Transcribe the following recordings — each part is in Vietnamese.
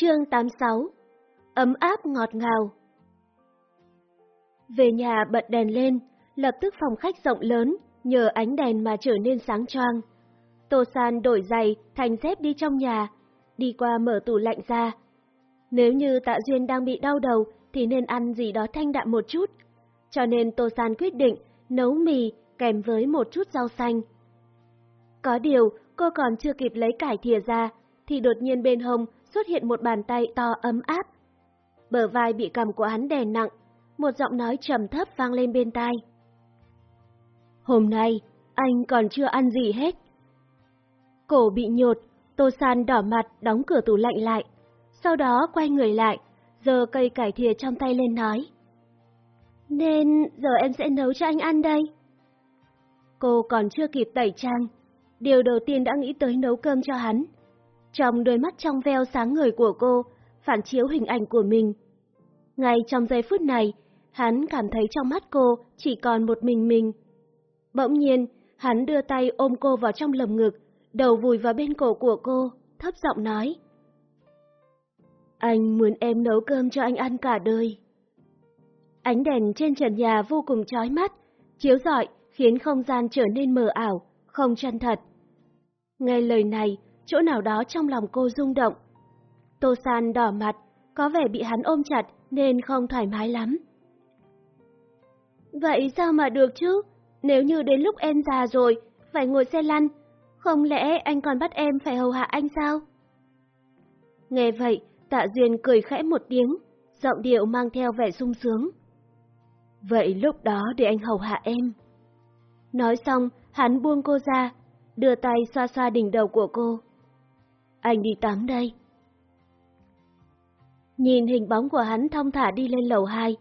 Chương 86 Ấm áp ngọt ngào Về nhà bật đèn lên, lập tức phòng khách rộng lớn, nhờ ánh đèn mà trở nên sáng choang. Tô San đổi giày, thành dép đi trong nhà, đi qua mở tủ lạnh ra. Nếu như Tạ Duyên đang bị đau đầu thì nên ăn gì đó thanh đạm một chút. Cho nên Tô San quyết định nấu mì kèm với một chút rau xanh. Có điều, cô còn chưa kịp lấy cải thìa ra, thì đột nhiên bên hông xuất hiện một bàn tay to ấm áp. Bờ vai bị cầm của hắn đè nặng, một giọng nói trầm thấp vang lên bên tai. Hôm nay, anh còn chưa ăn gì hết. Cổ bị nhột, Tô San đỏ mặt đóng cửa tủ lạnh lại, sau đó quay người lại, giơ cây cải thìa trong tay lên nói. Nên giờ em sẽ nấu cho anh ăn đây. Cô còn chưa kịp tẩy trang, điều đầu tiên đã nghĩ tới nấu cơm cho hắn. Trong đôi mắt trong veo sáng ngời của cô, phản chiếu hình ảnh của mình. Ngay trong giây phút này, hắn cảm thấy trong mắt cô chỉ còn một mình mình. Bỗng nhiên, hắn đưa tay ôm cô vào trong lồng ngực, đầu vùi vào bên cổ của cô, thấp giọng nói. Anh muốn em nấu cơm cho anh ăn cả đời. Ánh đèn trên trần nhà vô cùng chói mắt, chiếu rọi khiến không gian trở nên mờ ảo, không chân thật. Nghe lời này, chỗ nào đó trong lòng cô rung động. Tô San đỏ mặt, có vẻ bị hắn ôm chặt nên không thoải mái lắm. Vậy sao mà được chứ? Nếu như đến lúc em già rồi, phải ngồi xe lăn, không lẽ anh còn bắt em phải hầu hạ anh sao? Nghe vậy, tạ duyên cười khẽ một tiếng, giọng điệu mang theo vẻ sung sướng. Vậy lúc đó để anh hầu hạ em. Nói xong, hắn buông cô ra, đưa tay xoa xoa đỉnh đầu của cô. Anh đi tắm đây. Nhìn hình bóng của hắn thong thả đi lên lầu 2,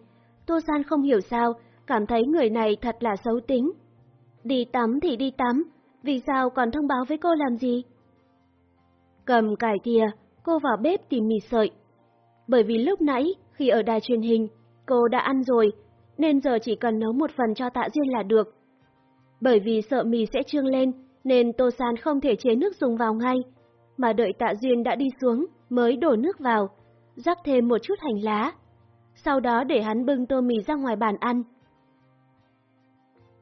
Tô San không hiểu sao, cảm thấy người này thật là xấu tính. Đi tắm thì đi tắm, vì sao còn thông báo với cô làm gì? Cầm cải thìa, cô vào bếp tìm mì sợi. Bởi vì lúc nãy, khi ở đài truyền hình, cô đã ăn rồi, nên giờ chỉ cần nấu một phần cho tạ duyên là được. Bởi vì sợ mì sẽ trương lên, nên Tô San không thể chế nước dùng vào ngay, mà đợi tạ duyên đã đi xuống mới đổ nước vào, rắc thêm một chút hành lá. Sau đó để hắn bưng tô mì ra ngoài bàn ăn.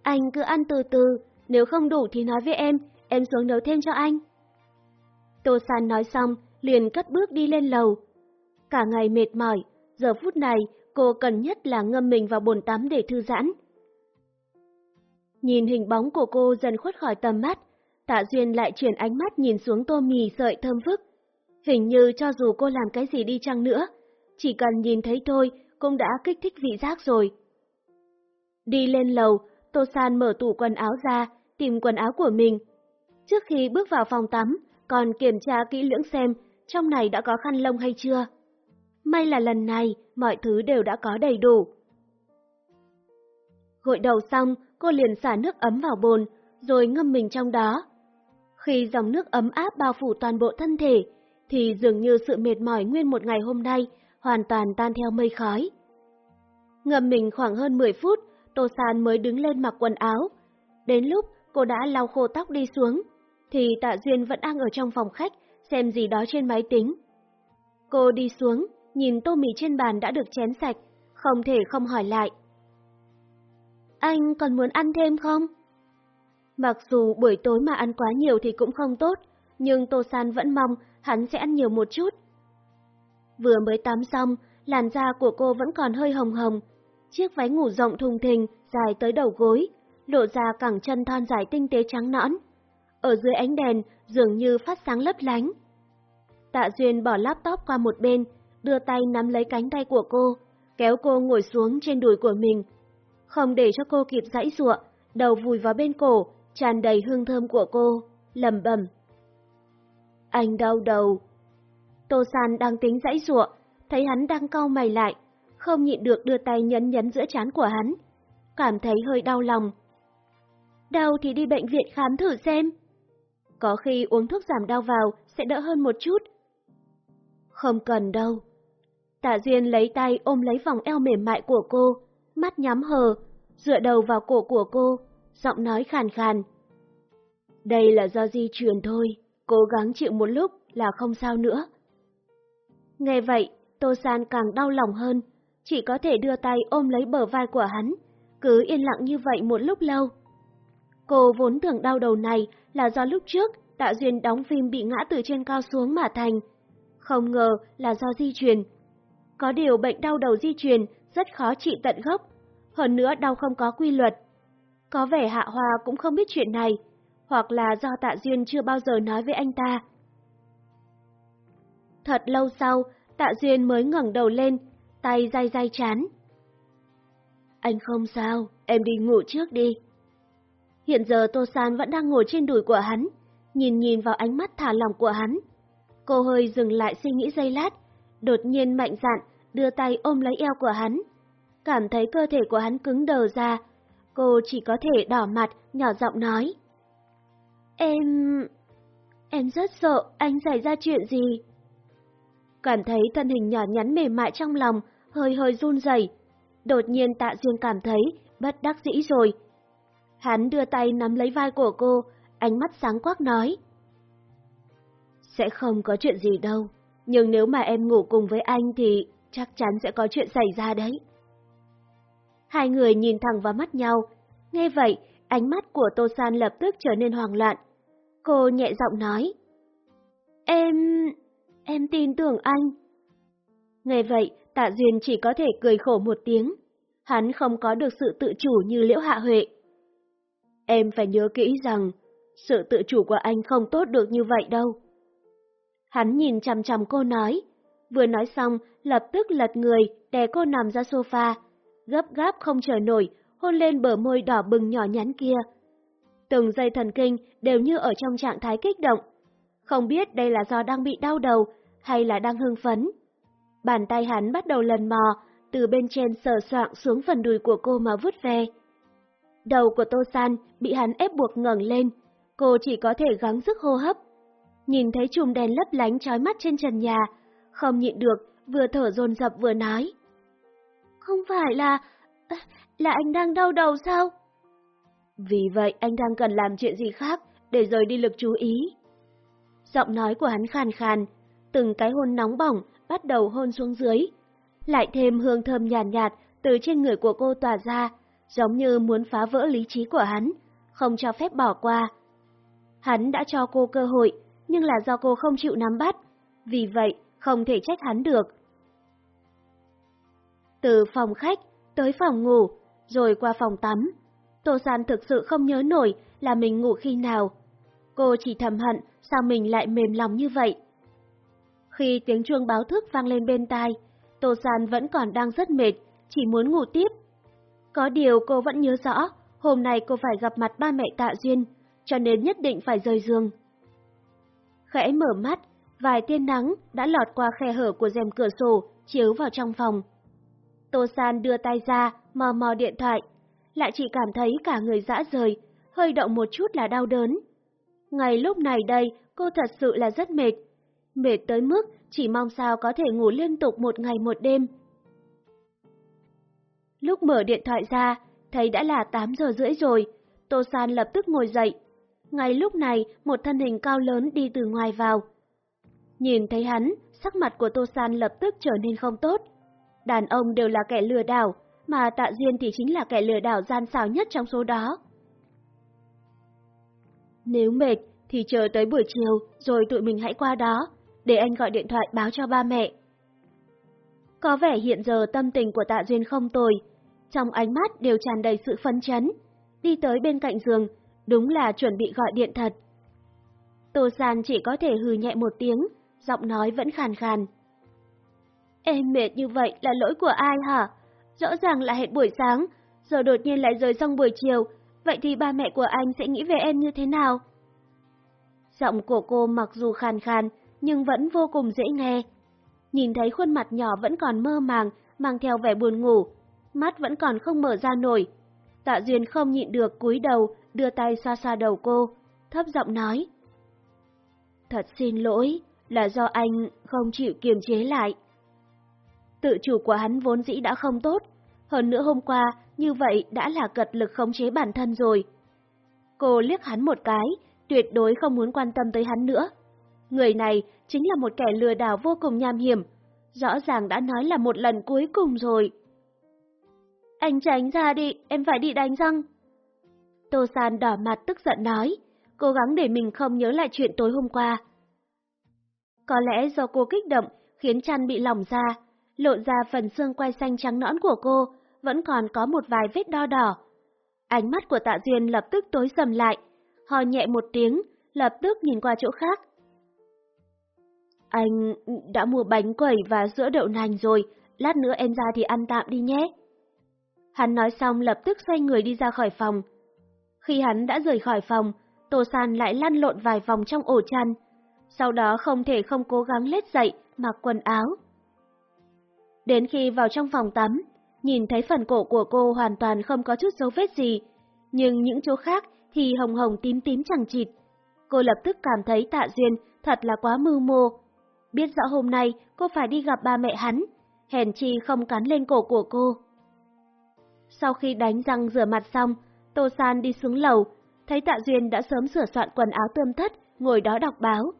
Anh cứ ăn từ từ, nếu không đủ thì nói với em, em xuống nấu thêm cho anh. Tô San nói xong, liền cất bước đi lên lầu. Cả ngày mệt mỏi, giờ phút này cô cần nhất là ngâm mình vào bồn tắm để thư giãn. Nhìn hình bóng của cô dần khuất khỏi tầm mắt, Tạ Duyên lại chuyển ánh mắt nhìn xuống tô mì sợi thơm phức. Hình như cho dù cô làm cái gì đi chăng nữa, chỉ cần nhìn thấy thôi cũng đã kích thích vị giác rồi. Đi lên lầu, Tô San mở tủ quần áo ra, tìm quần áo của mình. Trước khi bước vào phòng tắm, còn kiểm tra kỹ lưỡng xem trong này đã có khăn lông hay chưa. May là lần này mọi thứ đều đã có đầy đủ. Gội đầu xong, cô liền xả nước ấm vào bồn, rồi ngâm mình trong đó. Khi dòng nước ấm áp bao phủ toàn bộ thân thể, thì dường như sự mệt mỏi nguyên một ngày hôm nay hoàn toàn tan theo mây khói. Ngâm mình khoảng hơn 10 phút, Tô San mới đứng lên mặc quần áo. Đến lúc cô đã lau khô tóc đi xuống, thì Tạ Duyên vẫn đang ở trong phòng khách xem gì đó trên máy tính. Cô đi xuống, nhìn tô mì trên bàn đã được chén sạch, không thể không hỏi lại. Anh còn muốn ăn thêm không? Mặc dù buổi tối mà ăn quá nhiều thì cũng không tốt, nhưng Tô San vẫn mong hắn sẽ ăn nhiều một chút. Vừa mới tắm xong, làn da của cô vẫn còn hơi hồng hồng. Chiếc váy ngủ rộng thùng thình, dài tới đầu gối, lộ ra cẳng chân thon dài tinh tế trắng nõn. Ở dưới ánh đèn, dường như phát sáng lấp lánh. Tạ Duyên bỏ laptop qua một bên, đưa tay nắm lấy cánh tay của cô, kéo cô ngồi xuống trên đùi của mình. Không để cho cô kịp dãy ruộng, đầu vùi vào bên cổ, tràn đầy hương thơm của cô, lầm bầm. Anh đau đầu. Tô San đang tính dãy ruộng, thấy hắn đang cau mày lại, không nhịn được đưa tay nhấn nhấn giữa trán của hắn, cảm thấy hơi đau lòng. Đau thì đi bệnh viện khám thử xem. Có khi uống thuốc giảm đau vào sẽ đỡ hơn một chút. Không cần đâu. Tạ Duyên lấy tay ôm lấy vòng eo mềm mại của cô, mắt nhắm hờ, dựa đầu vào cổ của cô, giọng nói khàn khàn. Đây là do di truyền thôi, cố gắng chịu một lúc là không sao nữa. Nghe vậy, Tô San càng đau lòng hơn, chỉ có thể đưa tay ôm lấy bờ vai của hắn, cứ yên lặng như vậy một lúc lâu. Cô vốn tưởng đau đầu này là do lúc trước Tạ Duyên đóng phim bị ngã từ trên cao xuống mà thành. Không ngờ là do di truyền. Có điều bệnh đau đầu di truyền rất khó trị tận gốc, hơn nữa đau không có quy luật. Có vẻ Hạ Hoa cũng không biết chuyện này, hoặc là do Tạ Duyên chưa bao giờ nói với anh ta. Thật lâu sau, Tạ Duyên mới ngẩng đầu lên, tay day day chán. Anh không sao, em đi ngủ trước đi. Hiện giờ Tô San vẫn đang ngồi trên đùi của hắn, nhìn nhìn vào ánh mắt thả lòng của hắn. Cô hơi dừng lại suy nghĩ giây lát, đột nhiên mạnh dạn đưa tay ôm lấy eo của hắn. Cảm thấy cơ thể của hắn cứng đờ ra, cô chỉ có thể đỏ mặt, nhỏ giọng nói. Em... em rất sợ anh xảy ra chuyện gì. Cảm thấy thân hình nhỏ nhắn mềm mại trong lòng, hơi hơi run rẩy. Đột nhiên tạ duyên cảm thấy bất đắc dĩ rồi. Hắn đưa tay nắm lấy vai của cô, ánh mắt sáng quắc nói. Sẽ không có chuyện gì đâu, nhưng nếu mà em ngủ cùng với anh thì chắc chắn sẽ có chuyện xảy ra đấy. Hai người nhìn thẳng vào mắt nhau, nghe vậy, ánh mắt của Tô San lập tức trở nên hoang loạn. Cô nhẹ giọng nói. Em... em tin tưởng anh. Nghe vậy, Tạ Duyên chỉ có thể cười khổ một tiếng. Hắn không có được sự tự chủ như Liễu Hạ Huệ. Em phải nhớ kỹ rằng, sự tự chủ của anh không tốt được như vậy đâu. Hắn nhìn chằm chằm cô nói, vừa nói xong, lập tức lật người, đè cô nằm ra sofa, gấp gáp không chờ nổi, hôn lên bờ môi đỏ bừng nhỏ nhắn kia. Từng dây thần kinh đều như ở trong trạng thái kích động. Không biết đây là do đang bị đau đầu hay là đang hưng phấn. Bàn tay hắn bắt đầu lần mò, từ bên trên sờ soạng xuống phần đùi của cô mà vút ve. Đầu của Tô San bị hắn ép buộc ngẩng lên, cô chỉ có thể gắng sức hô hấp. Nhìn thấy chùm đèn lấp lánh trói mắt trên trần nhà, không nhịn được, vừa thở dồn dập vừa nói. Không phải là... là anh đang đau đầu sao? Vì vậy anh đang cần làm chuyện gì khác để rời đi lực chú ý. Giọng nói của hắn khàn khàn, từng cái hôn nóng bỏng bắt đầu hôn xuống dưới. Lại thêm hương thơm nhàn nhạt, nhạt từ trên người của cô tỏa ra, giống như muốn phá vỡ lý trí của hắn, không cho phép bỏ qua. Hắn đã cho cô cơ hội, nhưng là do cô không chịu nắm bắt, vì vậy không thể trách hắn được. Từ phòng khách tới phòng ngủ, rồi qua phòng tắm, Tô San thực sự không nhớ nổi là mình ngủ khi nào. Cô chỉ thầm hận sao mình lại mềm lòng như vậy. Khi tiếng chuông báo thức vang lên bên tai, Tô San vẫn còn đang rất mệt, chỉ muốn ngủ tiếp. Có điều cô vẫn nhớ rõ, hôm nay cô phải gặp mặt ba mẹ Tạ Duyên, cho nên nhất định phải rời giường. Khẽ mở mắt, vài tia nắng đã lọt qua khe hở của rèm cửa sổ, chiếu vào trong phòng. Tô San đưa tay ra, mò mò điện thoại, lại chỉ cảm thấy cả người dã rời, hơi động một chút là đau đớn. Ngày lúc này đây, cô thật sự là rất mệt. Mệt tới mức chỉ mong sao có thể ngủ liên tục một ngày một đêm. Lúc mở điện thoại ra, thấy đã là 8 giờ rưỡi rồi, Tô San lập tức ngồi dậy. Ngay lúc này, một thân hình cao lớn đi từ ngoài vào. Nhìn thấy hắn, sắc mặt của Tô San lập tức trở nên không tốt. Đàn ông đều là kẻ lừa đảo, mà Tạ Duyên thì chính là kẻ lừa đảo gian xảo nhất trong số đó. Nếu mệt thì chờ tới buổi chiều rồi tụi mình hãy qua đó, để anh gọi điện thoại báo cho ba mẹ. Có vẻ hiện giờ tâm tình của Tạ Duyên không tồi, trong ánh mắt đều tràn đầy sự phấn chấn. Đi tới bên cạnh giường, đúng là chuẩn bị gọi điện thật. Tô San chỉ có thể hừ nhẹ một tiếng, giọng nói vẫn khàn khàn. Em mệt như vậy là lỗi của ai hả? Rõ ràng là hẹn buổi sáng, giờ đột nhiên lại rời xong buổi chiều, vậy thì ba mẹ của anh sẽ nghĩ về em như thế nào? Giọng của cô mặc dù khàn khàn, nhưng vẫn vô cùng dễ nghe. Nhìn thấy khuôn mặt nhỏ vẫn còn mơ màng, mang theo vẻ buồn ngủ, mắt vẫn còn không mở ra nổi. Tạ Duyên không nhịn được cúi đầu, đưa tay xoa xoa đầu cô, thấp giọng nói. Thật xin lỗi, là do anh không chịu kiềm chế lại. Tự chủ của hắn vốn dĩ đã không tốt, hơn nữa hôm qua như vậy đã là cật lực khống chế bản thân rồi. Cô liếc hắn một cái, tuyệt đối không muốn quan tâm tới hắn nữa. Người này chính là một kẻ lừa đảo vô cùng nham hiểm, rõ ràng đã nói là một lần cuối cùng rồi. Anh tránh ra đi, em phải đi đánh răng. Tô San đỏ mặt tức giận nói, cố gắng để mình không nhớ lại chuyện tối hôm qua. Có lẽ do cô kích động khiến chăn bị lỏng ra, lộ ra phần xương quai xanh trắng nõn của cô, vẫn còn có một vài vết đo đỏ. Ánh mắt của tạ Duyên lập tức tối sầm lại, hò nhẹ một tiếng, lập tức nhìn qua chỗ khác. Anh đã mua bánh quẩy và sữa đậu nành rồi, lát nữa em ra thì ăn tạm đi nhé. Hắn nói xong lập tức xoay người đi ra khỏi phòng. Khi hắn đã rời khỏi phòng, Tô San lại lăn lộn vài vòng trong ổ chăn, sau đó không thể không cố gắng lết dậy, mặc quần áo. Đến khi vào trong phòng tắm, nhìn thấy phần cổ của cô hoàn toàn không có chút dấu vết gì, nhưng những chỗ khác thì hồng hồng tím tím chẳng chịt. Cô lập tức cảm thấy tạ duyên thật là quá mưu mô. Biết rõ hôm nay cô phải đi gặp ba mẹ hắn, hèn chi không cắn lên cổ của cô. Sau khi đánh răng rửa mặt xong, Tô San đi xuống lầu, thấy Tạ Duyên đã sớm sửa soạn quần áo tươm tất, ngồi đó đọc báo.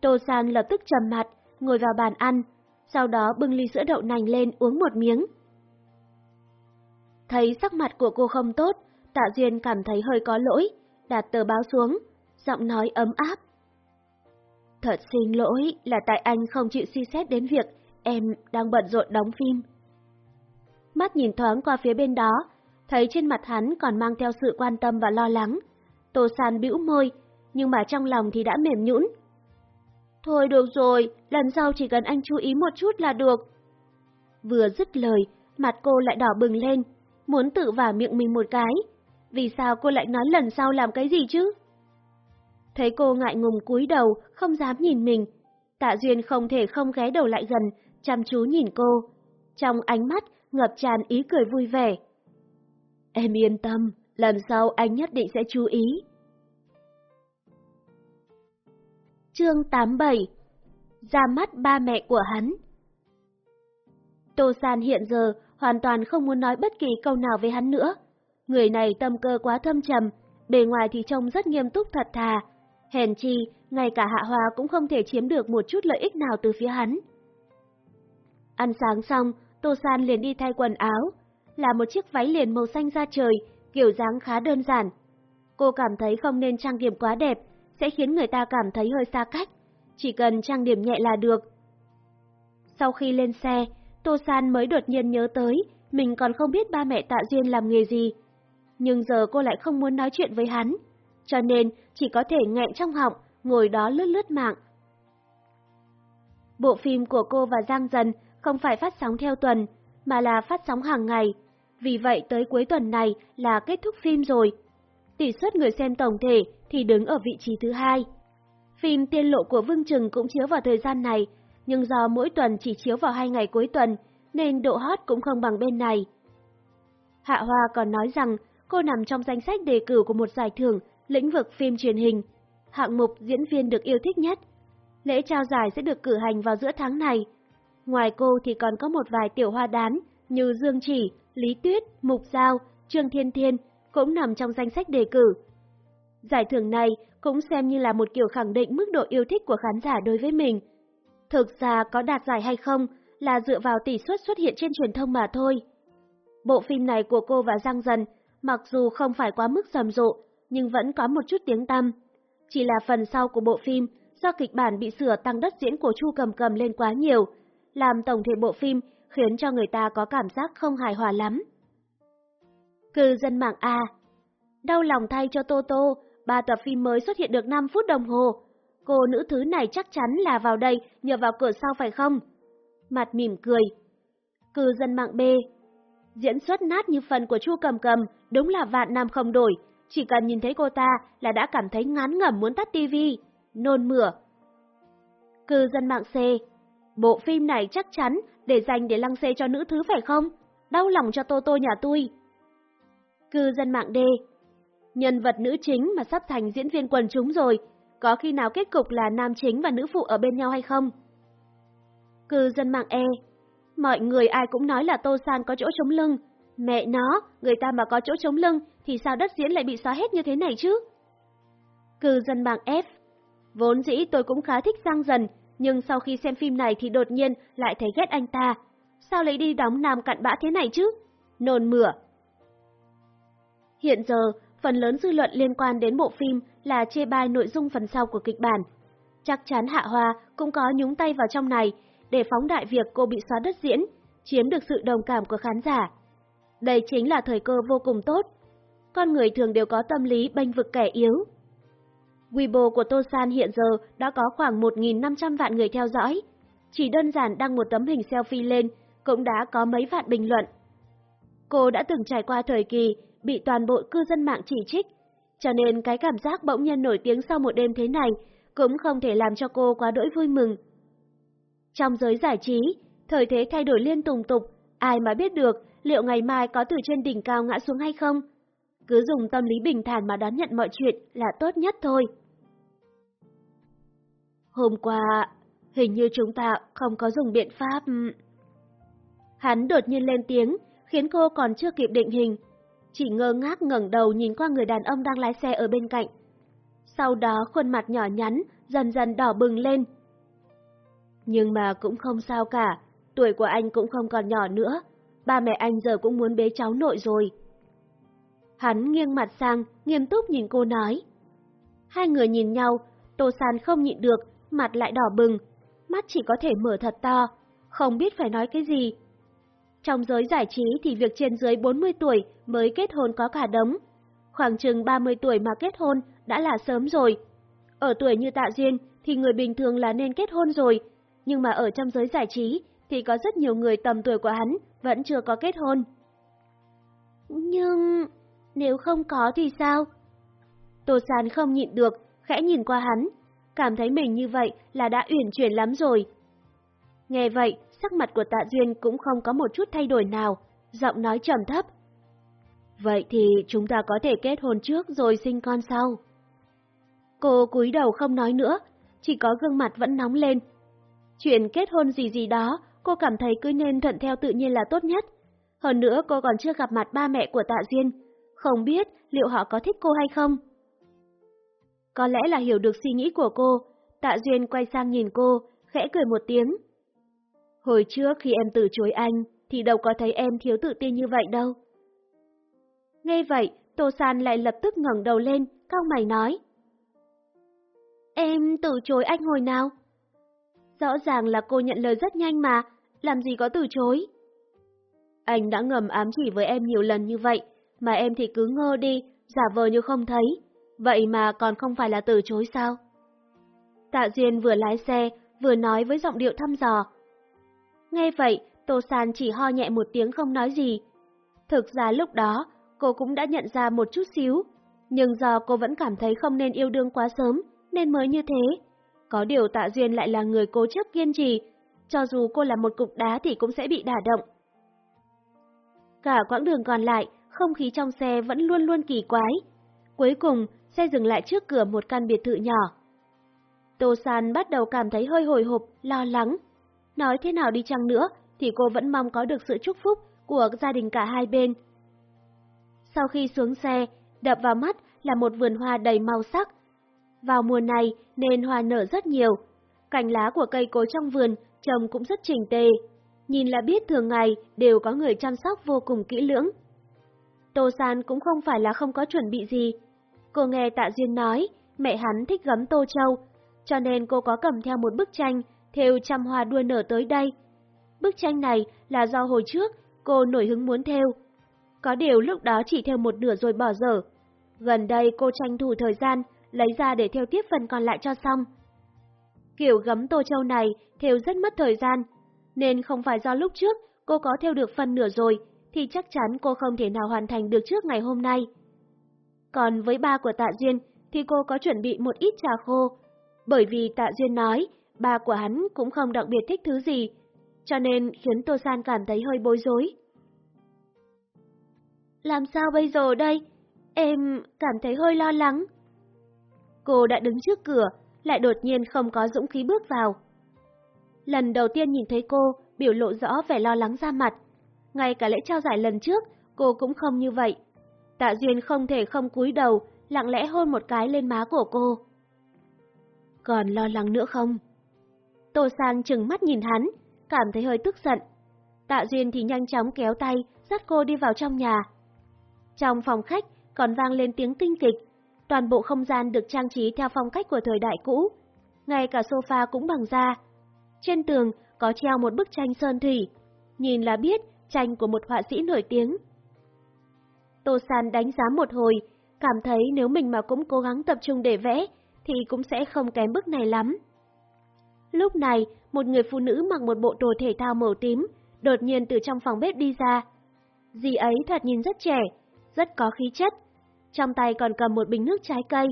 Tô San lập tức trầm mặt, ngồi vào bàn ăn, sau đó bưng ly sữa đậu nành lên uống một miếng. Thấy sắc mặt của cô không tốt, Tạ Duyên cảm thấy hơi có lỗi, đặt tờ báo xuống, giọng nói ấm áp. Thật xin lỗi là tại anh không chịu suy xét đến việc em đang bận rộn đóng phim. Mắt nhìn thoáng qua phía bên đó, thấy trên mặt hắn còn mang theo sự quan tâm và lo lắng. Tô San bĩu môi, nhưng mà trong lòng thì đã mềm nhũn. Thôi được rồi, lần sau chỉ cần anh chú ý một chút là được. Vừa dứt lời, mặt cô lại đỏ bừng lên, muốn tự vào miệng mình một cái. Vì sao cô lại nói lần sau làm cái gì chứ? Thấy cô ngại ngùng cúi đầu, không dám nhìn mình. Tạ Duyên không thể không ghé đầu lại gần, chăm chú nhìn cô. Trong ánh mắt ngập tràn ý cười vui vẻ. Em yên tâm, lần sau anh nhất định sẽ chú ý. Chương 87 Ra mắt ba mẹ của hắn Tô San hiện giờ hoàn toàn không muốn nói bất kỳ câu nào với hắn nữa. Người này tâm cơ quá thâm trầm, bề ngoài thì trông rất nghiêm túc thật thà. Hèn chi, ngay cả Hạ Hoa cũng không thể chiếm được một chút lợi ích nào từ phía hắn. Ăn sáng xong, Tô San liền đi thay quần áo, là một chiếc váy liền màu xanh da trời, kiểu dáng khá đơn giản. Cô cảm thấy không nên trang điểm quá đẹp, sẽ khiến người ta cảm thấy hơi xa cách, chỉ cần trang điểm nhẹ là được. Sau khi lên xe, Tô San mới đột nhiên nhớ tới, mình còn không biết ba mẹ Tạ Duyên làm nghề gì. Nhưng giờ cô lại không muốn nói chuyện với hắn, cho nên chỉ có thể nghẹn trong họng, ngồi đó lướt lướt mạng. Bộ phim của cô và Giang Dần không phải phát sóng theo tuần, mà là phát sóng hàng ngày. Vì vậy tới cuối tuần này là kết thúc phim rồi. Tỷ suất người xem tổng thể thì đứng ở vị trí thứ hai. Phim Tiên lộ của Vương Trừng cũng chiếu vào thời gian này, nhưng do mỗi tuần chỉ chiếu vào hai ngày cuối tuần, nên độ hot cũng không bằng bên này. Hạ Hoa còn nói rằng cô nằm trong danh sách đề cử của một giải thưởng lĩnh vực phim truyền hình, hạng mục diễn viên được yêu thích nhất. Lễ trao giải sẽ được cử hành vào giữa tháng này. Ngoài cô thì còn có một vài tiểu hoa đán như Dương Chỉ, Lý Tuyết, Mục Giao, Trương Thiên Thiên cũng nằm trong danh sách đề cử. Giải thưởng này cũng xem như là một kiểu khẳng định mức độ yêu thích của khán giả đối với mình. Thực ra có đạt giải hay không là dựa vào tỷ suất xuất hiện trên truyền thông mà thôi. Bộ phim này của cô và Giang Dần, mặc dù không phải quá mức rầm rộ, nhưng vẫn có một chút tiếng tăm. Chỉ là phần sau của bộ phim, do kịch bản bị sửa tăng đất diễn của Chu Cầm Cầm lên quá nhiều, làm tổng thể bộ phim khiến cho người ta có cảm giác không hài hòa lắm. Cư dân mạng A Đau lòng thay cho Tô Tô, ba tập phim mới xuất hiện được 5 phút đồng hồ. Cô nữ thứ này chắc chắn là vào đây nhờ vào cửa sau phải không? Mặt mỉm cười. Cư dân mạng B Diễn xuất nát như phần của Chu Cầm Cầm, đúng là vạn năm không đổi. Chỉ cần nhìn thấy cô ta là đã cảm thấy ngán ngẩm muốn tắt tivi, nôn mửa. Cư dân mạng C Bộ phim này chắc chắn để dành để lăng xê cho nữ thứ phải không? Đau lòng cho Tô Tô nhà tôi. Cư dân mạng D Nhân vật nữ chính mà sắp thành diễn viên quần chúng rồi, có khi nào kết cục là nam chính và nữ phụ ở bên nhau hay không? Cư dân mạng E Mọi người ai cũng nói là Tô San có chỗ chống lưng. Mẹ nó, người ta mà có chỗ chống lưng thì sao đất diễn lại bị xóa hết như thế này chứ? Cư dân mạng F Vốn dĩ tôi cũng khá thích Giang Dần, nhưng sau khi xem phim này thì đột nhiên lại thấy ghét anh ta. Sao lấy đi đóng nam cặn bã thế này chứ? Nôn mửa. Hiện giờ, phần lớn dư luận liên quan đến bộ phim là chê bai nội dung phần sau của kịch bản. Chắc chắn Hạ Hoa cũng có nhúng tay vào trong này để phóng đại việc cô bị xóa đất diễn, chiếm được sự đồng cảm của khán giả. Đây chính là thời cơ vô cùng tốt. Con người thường đều có tâm lý bênh vực kẻ yếu. Weibo của Tô San hiện giờ đã có khoảng 1.500 vạn người theo dõi. Chỉ đơn giản đăng một tấm hình selfie lên cũng đã có mấy vạn bình luận. Cô đã từng trải qua thời kỳ bị toàn bộ cư dân mạng chỉ trích, cho nên cái cảm giác bỗng nhiên nổi tiếng sau một đêm thế này cũng không thể làm cho cô quá đỗi vui mừng. Trong giới giải trí, thời thế thay đổi liên tùng tục, ai mà biết được liệu ngày mai có từ trên đỉnh cao ngã xuống hay không? Cứ dùng tâm lý bình thản mà đón nhận mọi chuyện là tốt nhất thôi. Hôm qua, hình như chúng ta không có dùng biện pháp... Hắn đột nhiên lên tiếng, khiến cô còn chưa kịp định hình. Chỉ ngơ ngác ngẩng đầu nhìn qua người đàn ông đang lái xe ở bên cạnh. Sau đó khuôn mặt nhỏ nhắn, dần dần đỏ bừng lên. Nhưng mà cũng không sao cả, tuổi của anh cũng không còn nhỏ nữa, ba mẹ anh giờ cũng muốn bế cháu nội rồi. Hắn nghiêng mặt sang, nghiêm túc nhìn cô nói. Hai người nhìn nhau, Tô San không nhịn được, mặt lại đỏ bừng, mắt chỉ có thể mở thật to, không biết phải nói cái gì. Trong giới giải trí thì việc trên dưới 40 tuổi mới kết hôn có cả đống. Khoảng chừng 30 tuổi mà kết hôn đã là sớm rồi. Ở tuổi như Tạ Duyên thì người bình thường là nên kết hôn rồi, nhưng mà ở trong giới giải trí thì có rất nhiều người tầm tuổi của hắn vẫn chưa có kết hôn. Nhưng nếu không có thì sao? Tô Sán không nhịn được, khẽ nhìn qua hắn, cảm thấy mình như vậy là đã uyển chuyển lắm rồi. Nghe vậy, sắc mặt của Tạ Duyên cũng không có một chút thay đổi nào, giọng nói trầm thấp. Vậy thì chúng ta có thể kết hôn trước rồi sinh con sau. Cô cúi đầu không nói nữa, chỉ có gương mặt vẫn nóng lên. Chuyện kết hôn gì gì đó, cô cảm thấy cứ nên thuận theo tự nhiên là tốt nhất. Hơn nữa cô còn chưa gặp mặt ba mẹ của Tạ Duyên, không biết liệu họ có thích cô hay không. Có lẽ là hiểu được suy nghĩ của cô, Tạ Duyên quay sang nhìn cô, khẽ cười một tiếng. Hồi trước khi em từ chối anh, thì đâu có thấy em thiếu tự tin như vậy đâu. Nghe vậy, Tô San lại lập tức ngẩng đầu lên, cao mày nói. Em từ chối anh hồi nào? Rõ ràng là cô nhận lời rất nhanh mà, làm gì có từ chối. Anh đã ngầm ám chỉ với em nhiều lần như vậy, mà em thì cứ ngơ đi, giả vờ như không thấy. Vậy mà còn không phải là từ chối sao? Tạ Duyên vừa lái xe, vừa nói với giọng điệu thăm dò. Nghe vậy, Tô San chỉ ho nhẹ một tiếng không nói gì. Thực ra lúc đó, cô cũng đã nhận ra một chút xíu, nhưng do cô vẫn cảm thấy không nên yêu đương quá sớm, nên mới như thế. Có điều Tạ Duyên lại là người cố chấp kiên trì, cho dù cô là một cục đá thì cũng sẽ bị đả động. Cả quãng đường còn lại, không khí trong xe vẫn luôn luôn kỳ quái. Cuối cùng, xe dừng lại trước cửa một căn biệt thự nhỏ. Tô San bắt đầu cảm thấy hơi hồi hộp, lo lắng. Nói thế nào đi chăng nữa, thì cô vẫn mong có được sự chúc phúc của gia đình cả hai bên. Sau khi xuống xe, đập vào mắt là một vườn hoa đầy màu sắc. Vào mùa này nên hoa nở rất nhiều. Cành lá của cây cối trong vườn trông cũng rất chỉnh tề. Nhìn là biết thường ngày đều có người chăm sóc vô cùng kỹ lưỡng. Tô San cũng không phải là không có chuẩn bị gì. Cô nghe Tạ Duyên nói, mẹ hắn thích gấm tô châu, cho nên cô có cầm theo một bức tranh theo trăm hoa đua nở tới đây. Bức tranh này là do hồi trước cô nổi hứng muốn theo. Có điều lúc đó chỉ theo một nửa rồi bỏ dở. Gần đây cô tranh thủ thời gian lấy ra để theo tiếp phần còn lại cho xong. Kiểu gấm tô châu này theo rất mất thời gian, nên không phải do lúc trước cô có theo được phần nửa rồi thì chắc chắn cô không thể nào hoàn thành được trước ngày hôm nay. Còn với ba của Tạ Duyên thì cô có chuẩn bị một ít trà khô, bởi vì Tạ Duyên nói ba của hắn cũng không đặc biệt thích thứ gì, cho nên khiến Tô San cảm thấy hơi bối rối. Làm sao bây giờ đây? Em cảm thấy hơi lo lắng. Cô đã đứng trước cửa, lại đột nhiên không có dũng khí bước vào. Lần đầu tiên nhìn thấy cô, biểu lộ rõ vẻ lo lắng ra mặt, ngay cả lễ trao giải lần trước, cô cũng không như vậy. Tạ Duyên không thể không cúi đầu, lặng lẽ hôn một cái lên má của cô. Còn lo lắng nữa không? Tô San chừng mắt nhìn hắn, cảm thấy hơi tức giận. Tạ Duyên thì nhanh chóng kéo tay, dắt cô đi vào trong nhà. Trong phòng khách còn vang lên tiếng tinh kịch, toàn bộ không gian được trang trí theo phong cách của thời đại cũ. Ngay cả sofa cũng bằng da. Trên tường có treo một bức tranh sơn thủy, nhìn là biết tranh của một họa sĩ nổi tiếng. Tô San đánh giá một hồi, cảm thấy nếu mình mà cũng cố gắng tập trung để vẽ, thì cũng sẽ không kém bức này lắm. Lúc này, một người phụ nữ mặc một bộ đồ thể thao màu tím, đột nhiên từ trong phòng bếp đi ra. Dì ấy thật nhìn rất trẻ, rất có khí chất, trong tay còn cầm một bình nước trái cây.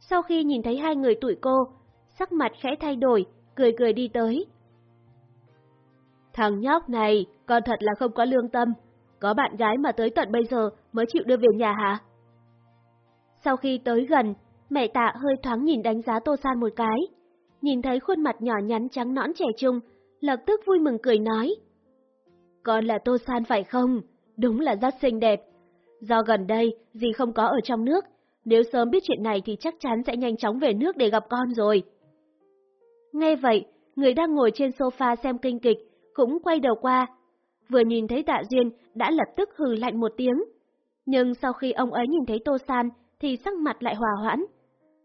Sau khi nhìn thấy hai người tuổi cô, sắc mặt khẽ thay đổi, cười cười đi tới. Thằng nhóc này, con thật là không có lương tâm, có bạn gái mà tới tận bây giờ mới chịu đưa về nhà hả? Sau khi tới gần, mẹ tạ hơi thoáng nhìn đánh giá Tô San một cái. Nhìn thấy khuôn mặt nhỏ nhắn trắng nõn trẻ trung, lập tức vui mừng cười nói. Con là Tô San phải không? Đúng là rất xinh đẹp. Do gần đây, dì không có ở trong nước, nếu sớm biết chuyện này thì chắc chắn sẽ nhanh chóng về nước để gặp con rồi. Nghe vậy, người đang ngồi trên sofa xem kinh kịch, cũng quay đầu qua. Vừa nhìn thấy tạ duyên, đã lập tức hừ lạnh một tiếng. Nhưng sau khi ông ấy nhìn thấy Tô San, thì sắc mặt lại hòa hoãn.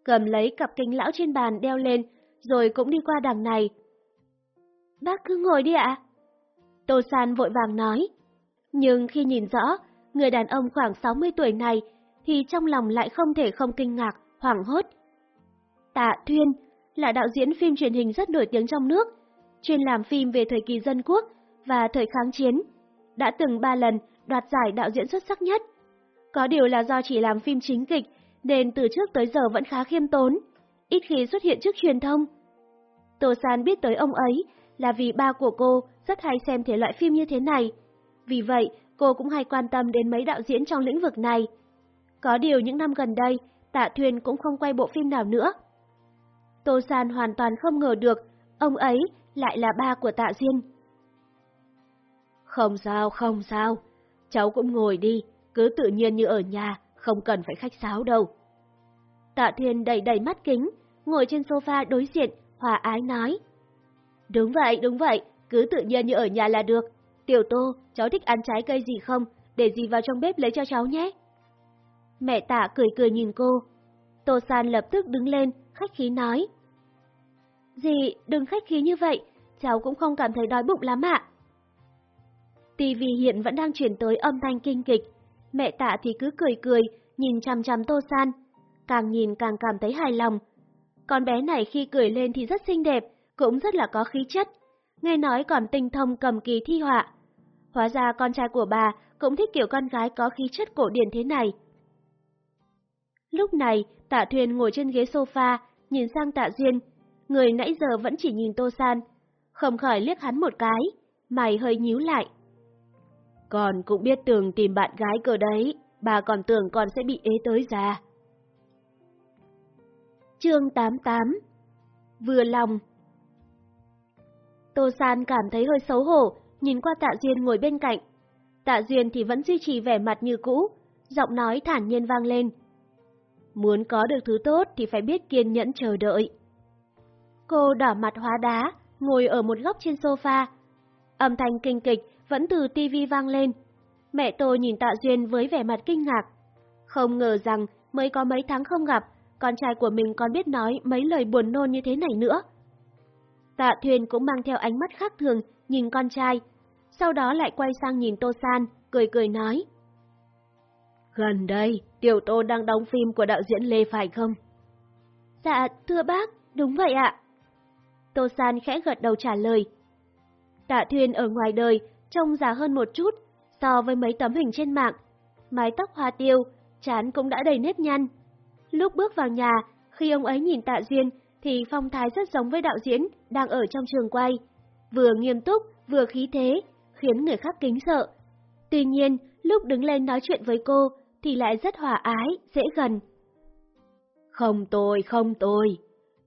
Cầm lấy cặp kính lão trên bàn đeo lên, rồi cũng đi qua đằng này. Bác cứ ngồi đi ạ. Tô San vội vàng nói. Nhưng khi nhìn rõ, người đàn ông khoảng 60 tuổi này, thì trong lòng lại không thể không kinh ngạc, hoảng hốt. Tạ Thuyên là đạo diễn phim truyền hình rất nổi tiếng trong nước, chuyên làm phim về thời kỳ dân quốc và thời kháng chiến, đã từng ba lần đoạt giải đạo diễn xuất sắc nhất. Có điều là do chỉ làm phim chính kịch, nên từ trước tới giờ vẫn khá khiêm tốn, ít khi xuất hiện trước truyền thông. Tô San biết tới ông ấy là vì ba của cô rất hay xem thể loại phim như thế này. Vì vậy, cô cũng hay quan tâm đến mấy đạo diễn trong lĩnh vực này. Có điều những năm gần đây, Tạ Thuyền cũng không quay bộ phim nào nữa. Tô San hoàn toàn không ngờ được, ông ấy lại là ba của Tạ Duyên. Không sao, không sao, cháu cũng ngồi đi, cứ tự nhiên như ở nhà, không cần phải khách sáo đâu. Tạ Thiên đầy đầy mắt kính, ngồi trên sofa đối diện, hòa ái nói. Đúng vậy, đúng vậy, cứ tự nhiên như ở nhà là được. Tiểu Tô, cháu thích ăn trái cây gì không? Để gì vào trong bếp lấy cho cháu nhé. Mẹ tạ cười cười nhìn cô. Tô San lập tức đứng lên, khách khí nói. Dì, đừng khách khí như vậy, cháu cũng không cảm thấy đói bụng lắm ạ. TV hiện vẫn đang chuyển tới âm thanh kinh kịch, mẹ tạ thì cứ cười cười, nhìn chằm chằm Tô San. Càng nhìn càng cảm thấy hài lòng. Con bé này khi cười lên thì rất xinh đẹp, cũng rất là có khí chất. Nghe nói còn tinh thông cầm kỳ thi họa. Hóa ra con trai của bà cũng thích kiểu con gái có khí chất cổ điển thế này. Lúc này, tạ thuyền ngồi trên ghế sofa, nhìn sang tạ duyên. Người nãy giờ vẫn chỉ nhìn Tô San. Không khỏi liếc hắn một cái, mày hơi nhíu lại. Con cũng biết tường tìm bạn gái cơ đấy, bà còn tưởng con sẽ bị ế tới già. Chương 88 Vừa lòng Tô San cảm thấy hơi xấu hổ, nhìn qua Tạ Duyên ngồi bên cạnh. Tạ Duyên thì vẫn duy trì vẻ mặt như cũ, giọng nói thản nhiên vang lên. Muốn có được thứ tốt thì phải biết kiên nhẫn chờ đợi. Cô đỏ mặt hóa đá, ngồi ở một góc trên sofa. Âm thanh kinh kịch vẫn từ tivi vang lên. Mẹ tôi nhìn Tạ Duyên với vẻ mặt kinh ngạc. Không ngờ rằng mới có mấy tháng không gặp, con trai của mình còn biết nói mấy lời buồn nôn như thế này nữa. Tạ Thuyền cũng mang theo ánh mắt khác thường nhìn con trai, sau đó lại quay sang nhìn Tô San, cười cười nói. Gần đây, Tiểu Tô đang đóng phim của đạo diễn Lê phải không? Dạ, thưa bác, đúng vậy ạ. Tô San khẽ gật đầu trả lời. Tạ Thuyền ở ngoài đời trông già hơn một chút so với mấy tấm hình trên mạng. Mái tóc hoa tiêu, chán cũng đã đầy nếp nhăn. Lúc bước vào nhà, khi ông ấy nhìn Tạ Duyên thì phong thái rất giống với đạo diễn đang ở trong trường quay. Vừa nghiêm túc, vừa khí thế, khiến người khác kính sợ. Tuy nhiên, lúc đứng lên nói chuyện với cô thì lại rất hòa ái, dễ gần. Không tôi, không tôi.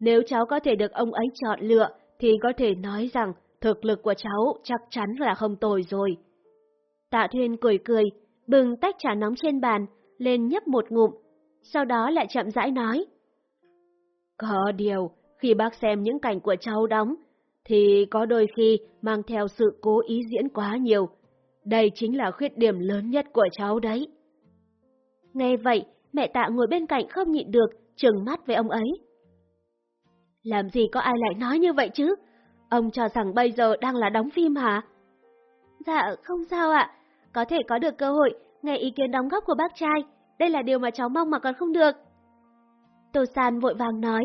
Nếu cháu có thể được ông ấy chọn lựa thì có thể nói rằng thực lực của cháu chắc chắn là không tồi rồi. Tạ Thuyên cười cười, bừng tách trà nóng trên bàn, lên nhấp một ngụm, sau đó lại chậm rãi nói. Có điều, khi bác xem những cảnh của cháu đóng, thì có đôi khi mang theo sự cố ý diễn quá nhiều. Đây chính là khuyết điểm lớn nhất của cháu đấy. Nghe vậy, mẹ tạ ngồi bên cạnh không nhịn được, trừng mắt với ông ấy. Làm gì có ai lại nói như vậy chứ? Ông cho rằng bây giờ đang là đóng phim hả? Dạ, không sao ạ. Có thể có được cơ hội nghe ý kiến đóng góp của bác trai. Đây là điều mà cháu mong mà còn không được. Tô San vội vàng nói.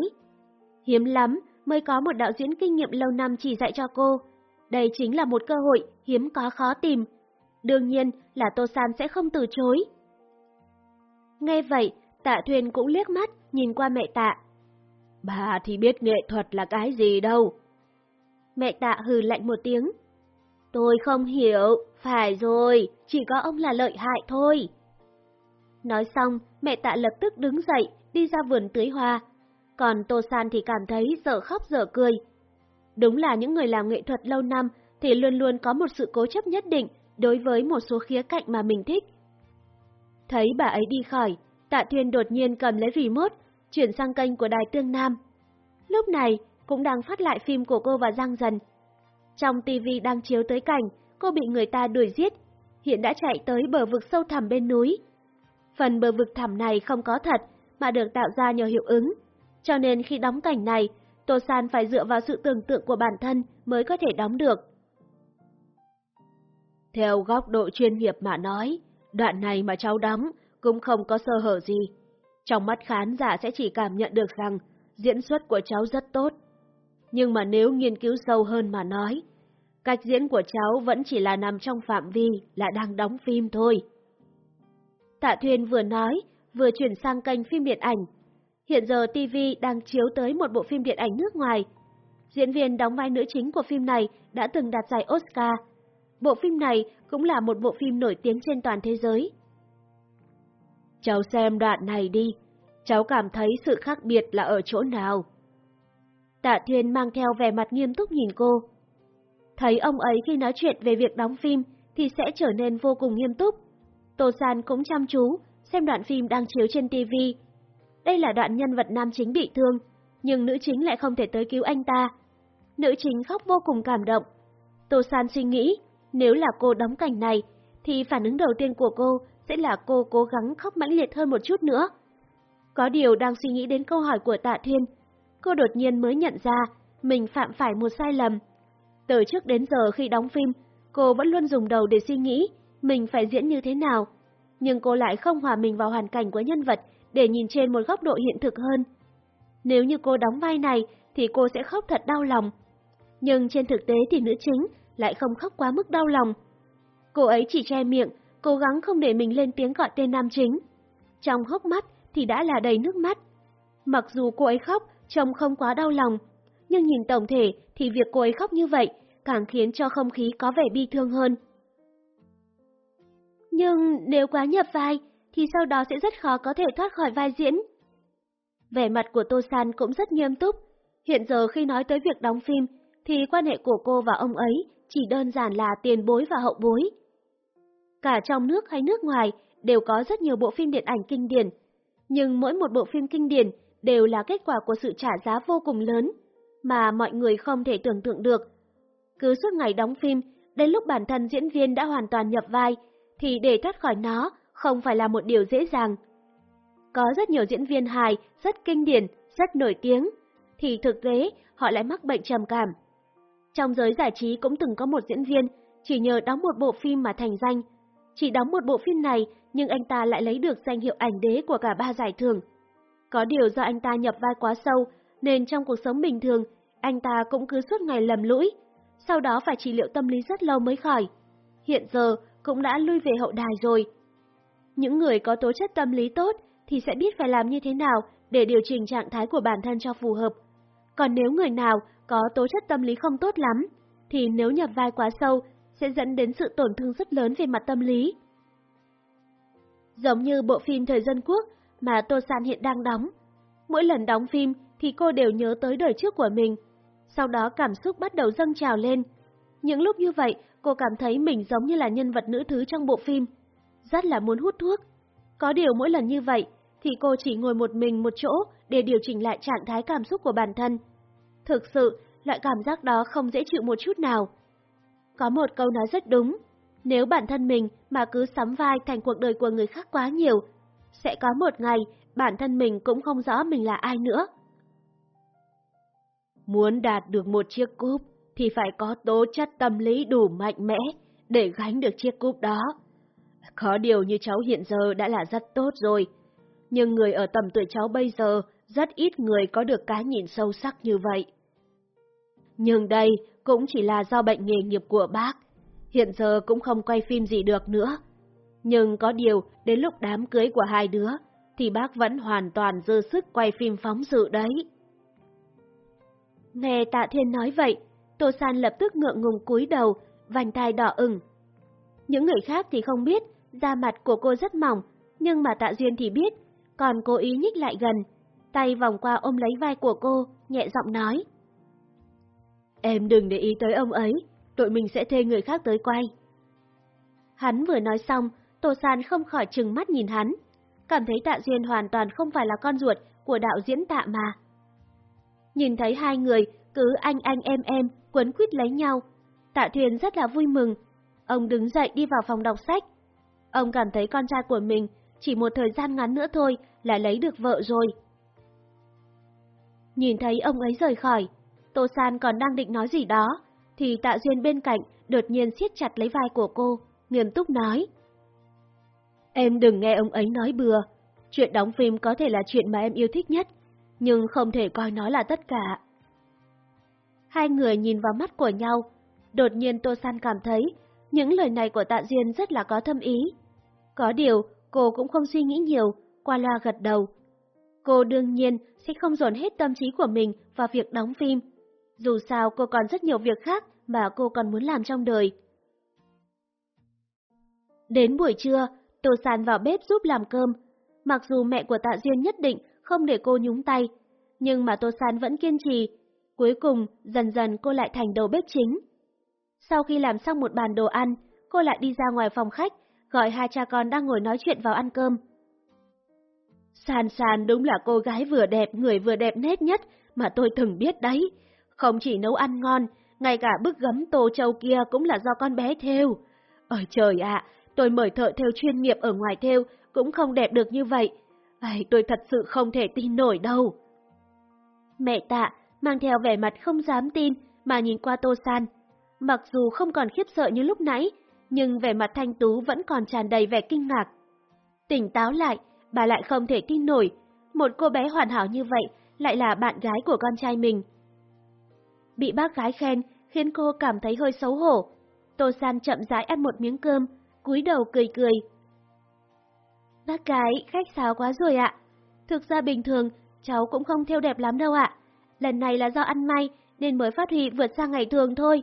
Hiếm lắm mới có một đạo diễn kinh nghiệm lâu năm chỉ dạy cho cô. Đây chính là một cơ hội hiếm có khó tìm. Đương nhiên là Tô San sẽ không từ chối. Nghe vậy, tạ thuyền cũng liếc mắt nhìn qua mẹ tạ. Bà thì biết nghệ thuật là cái gì đâu. Mẹ tạ hừ lạnh một tiếng. Tôi không hiểu, phải rồi, chỉ có ông là lợi hại thôi. Nói xong, mẹ tạ lập tức đứng dậy, đi ra vườn tưới hoa. Còn Tô San thì cảm thấy dở khóc dở cười. Đúng là những người làm nghệ thuật lâu năm thì luôn luôn có một sự cố chấp nhất định đối với một số khía cạnh mà mình thích. Thấy bà ấy đi khỏi, Tạ Thuyền đột nhiên cầm lấy remote, chuyển sang kênh của Đài Tương Nam. Lúc này, cũng đang phát lại phim của cô và Giang Dần. Trong TV đang chiếu tới cảnh, cô bị người ta đuổi giết, hiện đã chạy tới bờ vực sâu thẳm bên núi. Phần bờ vực thẳm này không có thật, mà được tạo ra nhờ hiệu ứng. Cho nên khi đóng cảnh này, Tô San phải dựa vào sự tưởng tượng của bản thân mới có thể đóng được. Theo góc độ chuyên nghiệp mà nói, đoạn này mà cháu đóng cũng không có sơ hở gì. Trong mắt khán giả sẽ chỉ cảm nhận được rằng diễn xuất của cháu rất tốt. Nhưng mà nếu nghiên cứu sâu hơn mà nói, cách diễn của cháu vẫn chỉ là nằm trong phạm vi là đang đóng phim thôi. Tạ Thuyền vừa nói, vừa chuyển sang kênh phim điện ảnh. Hiện giờ TV đang chiếu tới một bộ phim điện ảnh nước ngoài. Diễn viên đóng vai nữ chính của phim này đã từng đạt giải Oscar. Bộ phim này cũng là một bộ phim nổi tiếng trên toàn thế giới. Cháu xem đoạn này đi, cháu cảm thấy sự khác biệt là ở chỗ nào? Tạ Thuyền mang theo vẻ mặt nghiêm túc nhìn cô. Thấy ông ấy khi nói chuyện về việc đóng phim thì sẽ trở nên vô cùng nghiêm túc. Tô San cũng chăm chú, xem đoạn phim đang chiếu trên TV. Đây là đoạn nhân vật nam chính bị thương, nhưng nữ chính lại không thể tới cứu anh ta. Nữ chính khóc vô cùng cảm động. Tô San suy nghĩ, nếu là cô đóng cảnh này, thì phản ứng đầu tiên của cô sẽ là cô cố gắng khóc mãnh liệt hơn một chút nữa. Có điều đang suy nghĩ đến câu hỏi của Tạ Thiên, cô đột nhiên mới nhận ra mình phạm phải một sai lầm. Từ trước đến giờ khi đóng phim, cô vẫn luôn dùng đầu để suy nghĩ mình phải diễn như thế nào, nhưng cô lại không hòa mình vào hoàn cảnh của nhân vật để nhìn trên một góc độ hiện thực hơn. Nếu như cô đóng vai này thì cô sẽ khóc thật đau lòng, nhưng trên thực tế thì nữ chính lại không khóc quá mức đau lòng. Cô ấy chỉ che miệng, cố gắng không để mình lên tiếng gọi tên nam chính. Trong hốc mắt thì đã là đầy nước mắt. Mặc dù cô ấy khóc, trông không quá đau lòng, nhưng nhìn tổng thể thì việc cô ấy khóc như vậy càng khiến cho không khí có vẻ bi thương hơn. Nhưng nếu quá nhập vai, thì sau đó sẽ rất khó có thể thoát khỏi vai diễn. Vẻ mặt của Tô San cũng rất nghiêm túc. Hiện giờ khi nói tới việc đóng phim, thì quan hệ của cô và ông ấy chỉ đơn giản là tiền bối và hậu bối. Cả trong nước hay nước ngoài đều có rất nhiều bộ phim điện ảnh kinh điển, nhưng mỗi một bộ phim kinh điển đều là kết quả của sự trả giá vô cùng lớn, mà mọi người không thể tưởng tượng được. Cứ suốt ngày đóng phim, đến lúc bản thân diễn viên đã hoàn toàn nhập vai, thì để thoát khỏi nó không phải là một điều dễ dàng. Có rất nhiều diễn viên hài, rất kinh điển, rất nổi tiếng, thì thực tế họ lại mắc bệnh trầm cảm. Trong giới giải trí cũng từng có một diễn viên, chỉ nhờ đóng một bộ phim mà thành danh. Chỉ đóng một bộ phim này, nhưng anh ta lại lấy được danh hiệu ảnh đế của cả ba giải thưởng. Có điều do anh ta nhập vai quá sâu, nên trong cuộc sống bình thường, anh ta cũng cứ suốt ngày lầm lũi, sau đó phải trị liệu tâm lý rất lâu mới khỏi. Hiện giờ cũng đã lui về hậu đài rồi. Những người có tố chất tâm lý tốt thì sẽ biết phải làm như thế nào để điều chỉnh trạng thái của bản thân cho phù hợp. Còn nếu người nào có tố chất tâm lý không tốt lắm, thì nếu nhập vai quá sâu sẽ dẫn đến sự tổn thương rất lớn về mặt tâm lý. Giống như bộ phim Thời dân quốc mà Tô San hiện đang đóng. Mỗi lần đóng phim thì cô đều nhớ tới đời trước của mình. Sau đó cảm xúc bắt đầu dâng trào lên. Những lúc như vậy, cô cảm thấy mình giống như là nhân vật nữ thứ trong bộ phim. Rất là muốn hút thuốc. Có điều mỗi lần như vậy, thì cô chỉ ngồi một mình một chỗ để điều chỉnh lại trạng thái cảm xúc của bản thân. Thực sự loại cảm giác đó không dễ chịu một chút nào. Có một câu nói rất đúng, nếu bản thân mình mà cứ sắm vai thành cuộc đời của người khác quá nhiều, sẽ có một ngày bản thân mình cũng không rõ mình là ai nữa. Muốn đạt được một chiếc cúp thì phải có tố chất tâm lý đủ mạnh mẽ để gánh được chiếc cúp đó. Có điều như cháu hiện giờ đã là rất tốt rồi, nhưng người ở tầm tuổi cháu bây giờ rất ít người có được cái nhìn sâu sắc như vậy. Nhưng đây cũng chỉ là do bệnh nghề nghiệp của bác, hiện giờ cũng không quay phim gì được nữa. Nhưng có điều, đến lúc đám cưới của hai đứa, thì bác vẫn hoàn toàn dư sức quay phim phóng sự đấy. Nghe Tạ Thiên nói vậy, Tô San lập tức ngượng ngùng cúi đầu, vành tai đỏ ửng. Những người khác thì không biết, da mặt của cô rất mỏng, nhưng mà Tạ Duyên thì biết, còn cố ý nhích lại gần, tay vòng qua ôm lấy vai của cô, nhẹ giọng nói. Em đừng để ý tới ông ấy, tụi mình sẽ thuê người khác tới quay. Hắn vừa nói xong, Tô San không khỏi trừng mắt nhìn hắn, cảm thấy Tạ Duyên hoàn toàn không phải là con ruột của đạo diễn Tạ mà. Nhìn thấy hai người cứ anh anh em em quấn quýt lấy nhau, Tạ Thuyền rất là vui mừng. Ông đứng dậy đi vào phòng đọc sách. Ông cảm thấy con trai của mình chỉ một thời gian ngắn nữa thôi là lấy được vợ rồi. Nhìn thấy ông ấy rời khỏi, Tô San còn đang định nói gì đó, thì Tạ Duyên bên cạnh đột nhiên siết chặt lấy vai của cô, nghiêm túc nói. Em đừng nghe ông ấy nói bừa, chuyện đóng phim có thể là chuyện mà em yêu thích nhất, nhưng không thể coi nó là tất cả. Hai người nhìn vào mắt của nhau, đột nhiên Tô San cảm thấy những lời này của Tạ Duyên rất là có thâm ý. Có điều, cô cũng không suy nghĩ nhiều, qua loa gật đầu. Cô đương nhiên sẽ không dồn hết tâm trí của mình vào việc đóng phim. Dù sao cô còn rất nhiều việc khác mà cô còn muốn làm trong đời. Đến buổi trưa, Tô San vào bếp giúp làm cơm. Mặc dù mẹ của Tạ Duyên nhất định không để cô nhúng tay, nhưng mà Tô San vẫn kiên trì. Cuối cùng, dần dần cô lại thành đầu bếp chính. Sau khi làm xong một bàn đồ ăn, cô lại đi ra ngoài phòng khách, gọi hai cha con đang ngồi nói chuyện vào ăn cơm. San San đúng là cô gái vừa đẹp, người vừa đẹp nét nhất mà tôi từng biết đấy. Không chỉ nấu ăn ngon, ngay cả bức gấm tô châu kia cũng là do con bé theo. Ôi trời ạ, tôi mời thợ theo chuyên nghiệp ở ngoài theo cũng không đẹp được như vậy. Ai, tôi thật sự không thể tin nổi đâu. Mẹ tạ mang theo vẻ mặt không dám tin mà nhìn qua Tô San. Mặc dù không còn khiếp sợ như lúc nãy, nhưng vẻ mặt thanh tú vẫn còn tràn đầy vẻ kinh ngạc. Tỉnh táo lại, bà lại không thể tin nổi, một cô bé hoàn hảo như vậy lại là bạn gái của con trai mình. Bị bác gái khen khiến cô cảm thấy hơi xấu hổ. Tô San chậm rãi ăn một miếng cơm, cúi đầu cười cười. Bác gái, khách sáo quá rồi ạ. Thực ra bình thường, cháu cũng không theo đẹp lắm đâu ạ. Lần này là do ăn may nên mới phát huy vượt sang ngày thường thôi.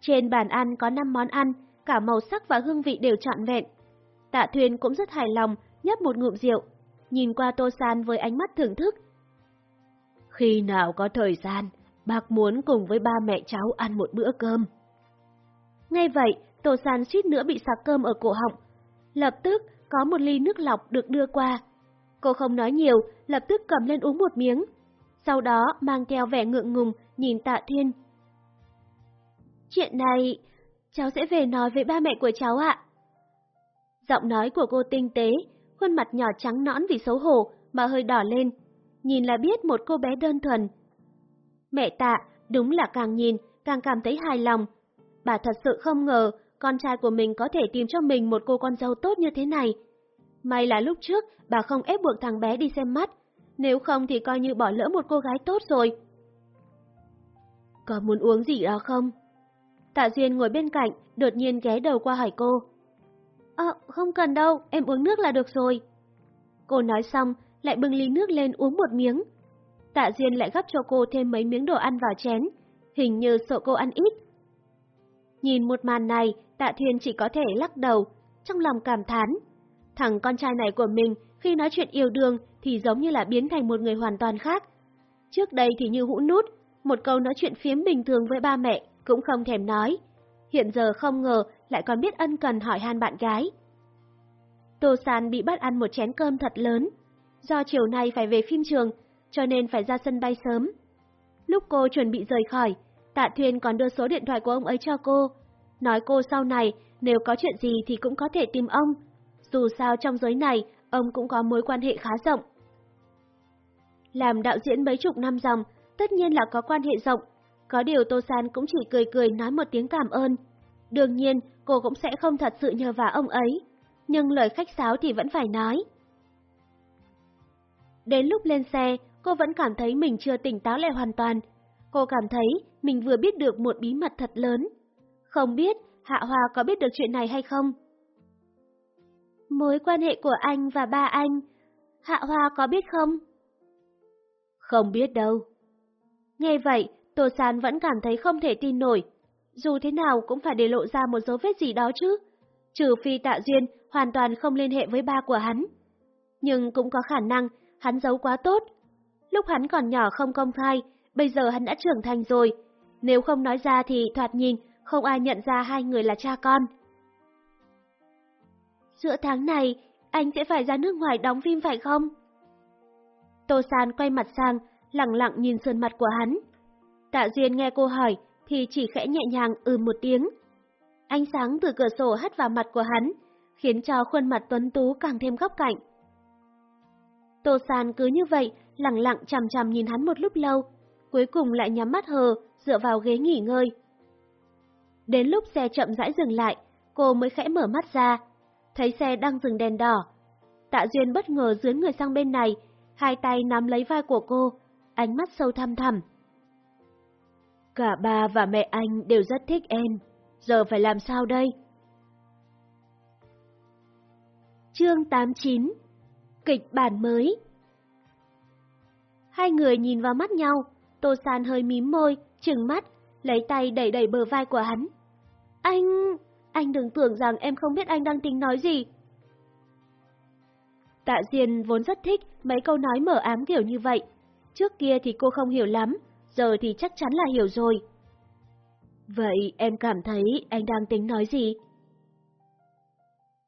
Trên bàn ăn có 5 món ăn, cả màu sắc và hương vị đều trọn vẹn. Tạ Thuyền cũng rất hài lòng, nhấp một ngụm rượu, nhìn qua Tô San với ánh mắt thưởng thức. Khi nào có thời gian, bác muốn cùng với ba mẹ cháu ăn một bữa cơm. Ngay vậy, Tô San suýt nữa bị sặc cơm ở cổ họng. Lập tức, có một ly nước lọc được đưa qua. Cô không nói nhiều, lập tức cầm lên uống một miếng. Sau đó mang theo vẻ ngượng ngùng, nhìn Tạ Thiên. Chuyện này, cháu sẽ về nói với ba mẹ của cháu ạ. Giọng nói của cô tinh tế, khuôn mặt nhỏ trắng nõn vì xấu hổ mà hơi đỏ lên, nhìn là biết một cô bé đơn thuần. Mẹ tạ, đúng là càng nhìn, càng cảm thấy hài lòng. Bà thật sự không ngờ con trai của mình có thể tìm cho mình một cô con dâu tốt như thế này. May là lúc trước bà không ép buộc thằng bé đi xem mắt, nếu không thì coi như bỏ lỡ một cô gái tốt rồi. Có muốn uống gì đó không? Tạ Duyên ngồi bên cạnh, đột nhiên ghé đầu qua hỏi cô. Ờ, không cần đâu, em uống nước là được rồi. Cô nói xong, lại bưng ly nước lên uống một miếng. Tạ Duyên lại gấp cho cô thêm mấy miếng đồ ăn vào chén, hình như sợ cô ăn ít. Nhìn một màn này, Tạ Thiên chỉ có thể lắc đầu, trong lòng cảm thán. Thằng con trai này của mình khi nói chuyện yêu đương thì giống như là biến thành một người hoàn toàn khác. Trước đây thì như hũ nút, một câu nói chuyện phiếm bình thường với ba mẹ cũng không thèm nói. Hiện giờ không ngờ lại còn biết ân cần hỏi han bạn gái. Tô San bị bắt ăn một chén cơm thật lớn. Do chiều nay phải về phim trường, cho nên phải ra sân bay sớm. Lúc cô chuẩn bị rời khỏi, Tạ Thuyền còn đưa số điện thoại của ông ấy cho cô. Nói cô sau này, nếu có chuyện gì thì cũng có thể tìm ông. Dù sao trong giới này, ông cũng có mối quan hệ khá rộng. Làm đạo diễn mấy chục năm dòng, tất nhiên là có quan hệ rộng. Có điều Tô San cũng chỉ cười cười nói một tiếng cảm ơn. Đương nhiên, cô cũng sẽ không thật sự nhờ vả ông ấy. Nhưng lời khách sáo thì vẫn phải nói. Đến lúc lên xe, cô vẫn cảm thấy mình chưa tỉnh táo lại hoàn toàn. Cô cảm thấy mình vừa biết được một bí mật thật lớn. Không biết Hạ Hoa có biết được chuyện này hay không? Mối quan hệ của anh và ba anh, Hạ Hoa có biết không? Không biết đâu. Nghe vậy, Tô San vẫn cảm thấy không thể tin nổi. Dù thế nào cũng phải để lộ ra một dấu vết gì đó chứ. Trừ phi Tạ Duyên hoàn toàn không liên hệ với ba của hắn. Nhưng cũng có khả năng hắn giấu quá tốt. Lúc hắn còn nhỏ không công khai, bây giờ hắn đã trưởng thành rồi. Nếu không nói ra thì thoạt nhìn không ai nhận ra hai người là cha con. Giữa tháng này, anh sẽ phải ra nước ngoài đóng phim phải không? Tô San quay mặt sang, lặng lặng nhìn sườn mặt của hắn. Tạ Duyên nghe cô hỏi, thì chỉ khẽ nhẹ nhàng ừ một tiếng. Ánh sáng từ cửa sổ hắt vào mặt của hắn, khiến cho khuôn mặt tuấn tú càng thêm góc cạnh. Tô San cứ như vậy, lặng lặng chằm chằm nhìn hắn một lúc lâu, cuối cùng lại nhắm mắt hờ, dựa vào ghế nghỉ ngơi. Đến lúc xe chậm rãi dừng lại, cô mới khẽ mở mắt ra, thấy xe đang dừng đèn đỏ. Tạ Duyên bất ngờ dướn người sang bên này, hai tay nắm lấy vai của cô, ánh mắt sâu thăm thẳm. Cả ba và mẹ anh đều rất thích em, giờ phải làm sao đây? Chương 89 Kịch bản mới Hai người nhìn vào mắt nhau, Tô San hơi mím môi, trừng mắt, lấy tay đẩy đẩy bờ vai của hắn. Anh anh đừng tưởng rằng em không biết anh đang tính nói gì. Tạ Diên vốn rất thích mấy câu nói mở ám kiểu như vậy. Trước kia thì cô không hiểu lắm, giờ thì chắc chắn là hiểu rồi. Vậy em cảm thấy anh đang tính nói gì?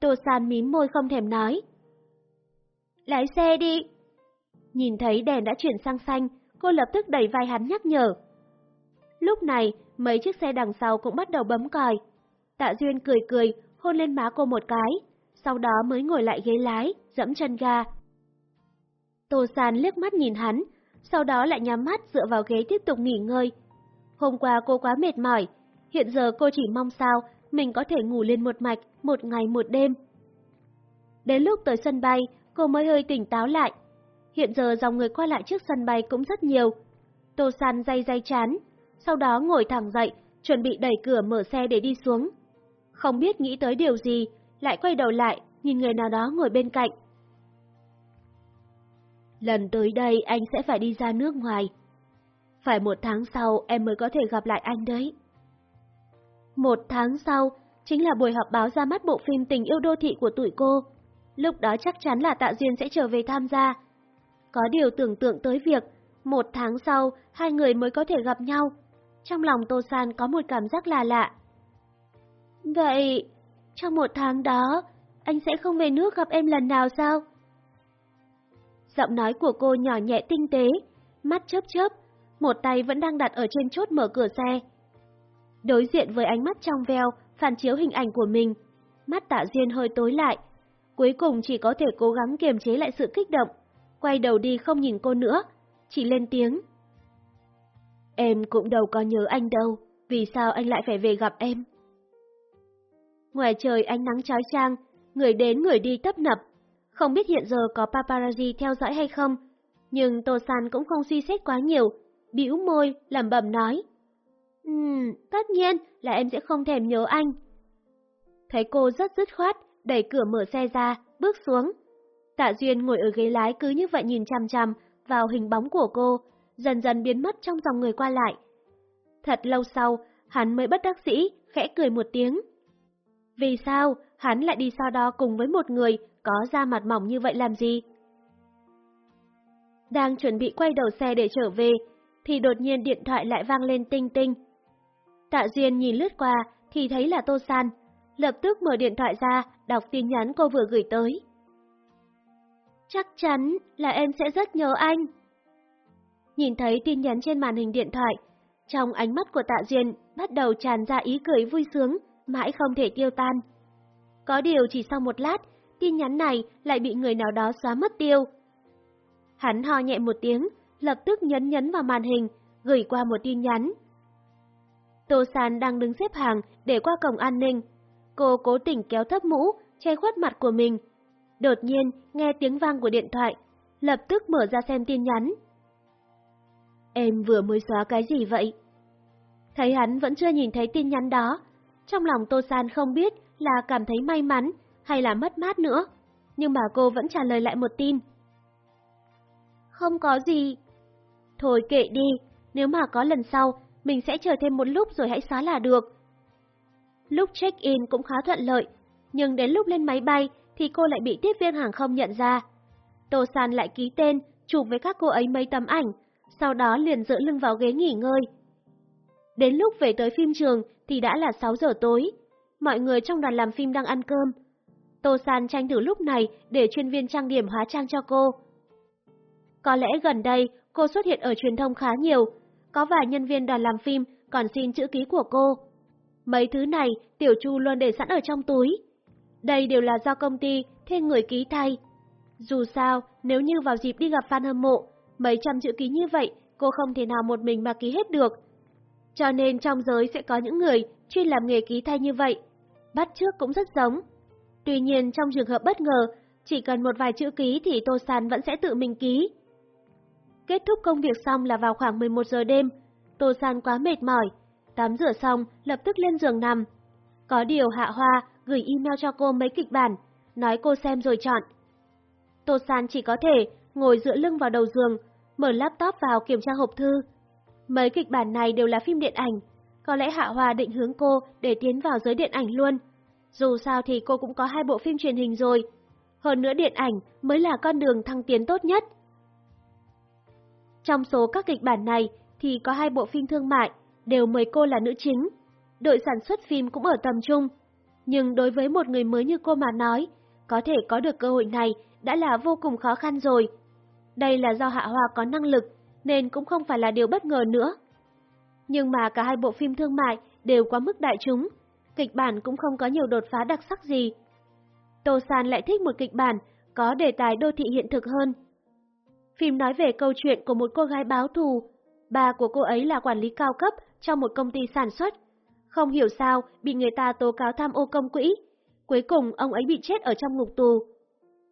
Tô San mím môi không thèm nói. Lái xe đi. Nhìn thấy đèn đã chuyển sang xanh, cô lập tức đẩy vai hắn nhắc nhở. Lúc này, mấy chiếc xe đằng sau cũng bắt đầu bấm còi. Tạ Duyên cười cười, hôn lên má cô một cái, sau đó mới ngồi lại ghế lái, dẫm chân ga. Tô San liếc mắt nhìn hắn, sau đó lại nhắm mắt dựa vào ghế tiếp tục nghỉ ngơi. Hôm qua cô quá mệt mỏi, hiện giờ cô chỉ mong sao mình có thể ngủ lên một mạch, một ngày một đêm. Đến lúc tới sân bay, cô mới hơi tỉnh táo lại. Hiện giờ dòng người qua lại trước sân bay cũng rất nhiều. Tô San day day chán, sau đó ngồi thẳng dậy, chuẩn bị đẩy cửa mở xe để đi xuống. Không biết nghĩ tới điều gì, lại quay đầu lại, nhìn người nào đó ngồi bên cạnh. Lần tới đây anh sẽ phải đi ra nước ngoài. Phải một tháng sau em mới có thể gặp lại anh đấy. Một tháng sau, chính là buổi họp báo ra mắt bộ phim Tình yêu đô thị của tuổi cô. Lúc đó chắc chắn là Tạ Duyên sẽ trở về tham gia. Có điều tưởng tượng tới việc, một tháng sau, hai người mới có thể gặp nhau. Trong lòng Tô San có một cảm giác là lạ. Vậy, trong một tháng đó, anh sẽ không về nước gặp em lần nào sao? Giọng nói của cô nhỏ nhẹ tinh tế, mắt chớp chớp, một tay vẫn đang đặt ở trên chốt mở cửa xe. Đối diện với ánh mắt trong veo, phản chiếu hình ảnh của mình, mắt tạ duyên hơi tối lại, cuối cùng chỉ có thể cố gắng kiềm chế lại sự kích động, quay đầu đi không nhìn cô nữa, chỉ lên tiếng. Em cũng đâu có nhớ anh đâu, vì sao anh lại phải về gặp em? Ngoài trời ánh nắng chói chang, người đến người đi tấp nập, không biết hiện giờ có paparazzi theo dõi hay không, nhưng Tô San cũng không suy xét quá nhiều, bĩu môi, lẩm bẩm nói. Ừm, tất nhiên là em sẽ không thèm nhớ anh. Thấy cô rất dứt khoát, đẩy cửa mở xe ra, bước xuống. Tạ Duyên ngồi ở ghế lái cứ như vậy nhìn chằm chằm vào hình bóng của cô, dần dần biến mất trong dòng người qua lại. Thật lâu sau, hắn mới bất đắc dĩ, khẽ cười một tiếng. Vì sao hắn lại đi so đo cùng với một người có da mặt mỏng như vậy làm gì? Đang chuẩn bị quay đầu xe để trở về, thì đột nhiên điện thoại lại vang lên tinh tinh. Tạ Duyên nhìn lướt qua thì thấy là Tô San, lập tức mở điện thoại ra, đọc tin nhắn cô vừa gửi tới. Chắc chắn là em sẽ rất nhớ anh. Nhìn thấy tin nhắn trên màn hình điện thoại, trong ánh mắt của Tạ Duyên bắt đầu tràn ra ý cười vui sướng, mãi không thể tiêu tan. Có điều chỉ sau một lát, tin nhắn này lại bị người nào đó xóa mất tiêu. Hắn ho nhẹ một tiếng, lập tức nhấn nhấn vào màn hình, gửi qua một tin nhắn. Tô San đang đứng xếp hàng để qua cổng an ninh. Cô cố tình kéo thấp mũ, che khuất mặt của mình. Đột nhiên, nghe tiếng vang của điện thoại, lập tức mở ra xem tin nhắn. Em vừa mới xóa cái gì vậy? Thấy hắn vẫn chưa nhìn thấy tin nhắn đó, trong lòng Tô San không biết là cảm thấy may mắn hay là mất mát nữa, nhưng mà cô vẫn trả lời lại một tin. Không có gì. Thôi kệ đi, nếu mà có lần sau, mình sẽ chờ thêm một lúc rồi hãy xóa là được. Lúc check-in cũng khá thuận lợi, nhưng đến lúc lên máy bay thì cô lại bị tiếp viên hàng không nhận ra. Tô San lại ký tên, chụp với các cô ấy mấy tấm ảnh, sau đó liền dựa lưng vào ghế nghỉ ngơi. Đến lúc về tới phim trường thì đã là 6 giờ tối, mọi người trong đoàn làm phim đang ăn cơm. Tô San tranh thủ lúc này để chuyên viên trang điểm hóa trang cho cô. Có lẽ gần đây cô xuất hiện ở truyền thông khá nhiều, có vài nhân viên đoàn làm phim còn xin chữ ký của cô. Mấy thứ này Tiểu Chu luôn để sẵn ở trong túi. Đây đều là do công ty thuê người ký thay. Dù sao, nếu như vào dịp đi gặp fan hâm mộ, mấy trăm chữ ký như vậy cô không thể nào một mình mà ký hết được. Cho nên trong giới sẽ có những người chuyên làm nghề ký thay như vậy. Bắt trước cũng rất giống. Tuy nhiên trong trường hợp bất ngờ, chỉ cần một vài chữ ký thì Tô sàn vẫn sẽ tự mình ký. Kết thúc công việc xong là vào khoảng 11 giờ đêm, Tô sàn quá mệt mỏi, tắm rửa xong lập tức lên giường nằm. Có điều Hạ Hoa gửi email cho cô mấy kịch bản, nói cô xem rồi chọn. Tô sàn chỉ có thể ngồi dựa lưng vào đầu giường, mở laptop vào kiểm tra hộp thư. Mấy kịch bản này đều là phim điện ảnh, có lẽ Hạ Hoa định hướng cô để tiến vào giới điện ảnh luôn. Dù sao thì cô cũng có hai bộ phim truyền hình rồi. Hơn nữa điện ảnh mới là con đường thăng tiến tốt nhất. Trong số các kịch bản này thì có hai bộ phim thương mại, đều mời cô là nữ chính. Đội sản xuất phim cũng ở tầm trung. Nhưng đối với một người mới như cô mà nói, có thể có được cơ hội này đã là vô cùng khó khăn rồi. Đây là do Hạ Hoa có năng lực, nên cũng không phải là điều bất ngờ nữa. Nhưng mà cả hai bộ phim thương mại đều quá mức đại chúng, kịch bản cũng không có nhiều đột phá đặc sắc gì. Tô San lại thích một kịch bản có đề tài đô thị hiện thực hơn. Phim nói về câu chuyện của một cô gái báo thù. Bà của cô ấy là quản lý cao cấp trong một công ty sản xuất. Không hiểu sao bị người ta tố cáo tham ô công quỹ. Cuối cùng ông ấy bị chết ở trong ngục tù.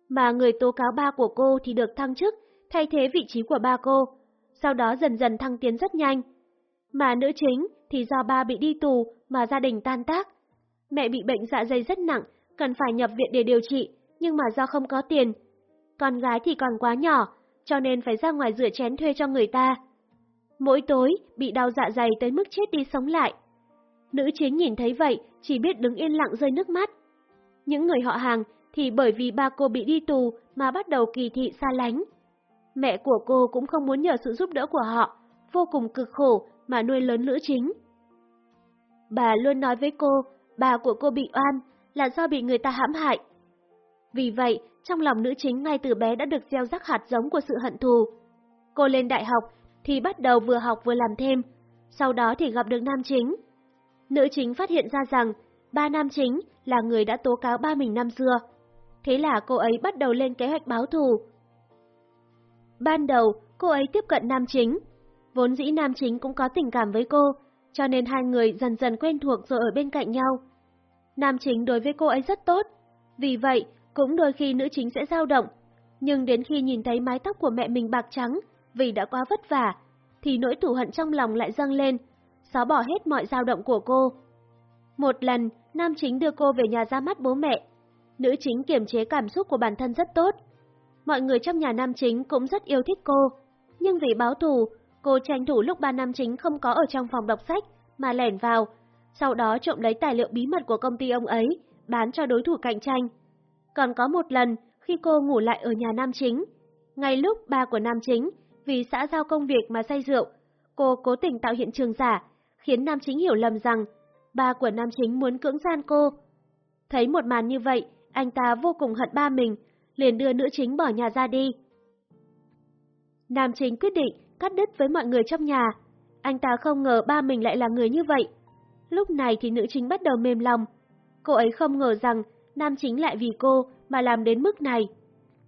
Mà người tố cáo ba của cô thì được thăng chức, thay thế vị trí của ba cô. Sau đó dần dần thăng tiến rất nhanh. Mà nữ chính thì do ba bị đi tù mà gia đình tan tác. Mẹ bị bệnh dạ dày rất nặng, cần phải nhập viện để điều trị, nhưng mà do không có tiền. Con gái thì còn quá nhỏ, cho nên phải ra ngoài rửa chén thuê cho người ta. Mỗi tối, bị đau dạ dày tới mức chết đi sống lại. Nữ chính nhìn thấy vậy, chỉ biết đứng yên lặng rơi nước mắt. Những người họ hàng thì bởi vì ba cô bị đi tù mà bắt đầu kỳ thị xa lánh. Mẹ của cô cũng không muốn nhờ sự giúp đỡ của họ, vô cùng cực khổ mà nuôi lớn nữ chính. Bà luôn nói với cô, bà của cô bị oan là do bị người ta hãm hại. Vì vậy, trong lòng nữ chính ngay từ bé đã được gieo rắc hạt giống của sự hận thù. Cô lên đại học thì bắt đầu vừa học vừa làm thêm, sau đó thì gặp được nam chính. Nữ chính phát hiện ra rằng ba nam chính là người đã tố cáo ba mình năm xưa. Thế là cô ấy bắt đầu lên kế hoạch báo thù. Ban đầu, cô ấy tiếp cận nam chính. Vốn dĩ nam chính cũng có tình cảm với cô, cho nên hai người dần dần quen thuộc rồi ở bên cạnh nhau. Nam chính đối với cô ấy rất tốt, vì vậy cũng đôi khi nữ chính sẽ dao động, nhưng đến khi nhìn thấy mái tóc của mẹ mình bạc trắng vì đã quá vất vả, thì nỗi thù hận trong lòng lại dâng lên, xóa bỏ hết mọi dao động của cô. Một lần, nam chính đưa cô về nhà ra mắt bố mẹ. Nữ chính kiềm chế cảm xúc của bản thân rất tốt. Mọi người trong nhà nam chính cũng rất yêu thích cô, nhưng vì báo thù, cô tranh thủ lúc ba nam chính không có ở trong phòng đọc sách mà lẻn vào, sau đó trộm lấy tài liệu bí mật của công ty ông ấy, bán cho đối thủ cạnh tranh. Còn có một lần, khi cô ngủ lại ở nhà nam chính, ngay lúc ba của nam chính, vì xã giao công việc mà say rượu, cô cố tình tạo hiện trường giả, khiến nam chính hiểu lầm rằng ba của nam chính muốn cưỡng gian cô. Thấy một màn như vậy, anh ta vô cùng hận ba mình, liền đưa nữ chính bỏ nhà ra đi. Nam chính quyết định cắt đứt với mọi người trong nhà. Anh ta không ngờ ba mình lại là người như vậy. Lúc này thì nữ chính bắt đầu mềm lòng. Cô ấy không ngờ rằng nam chính lại vì cô mà làm đến mức này.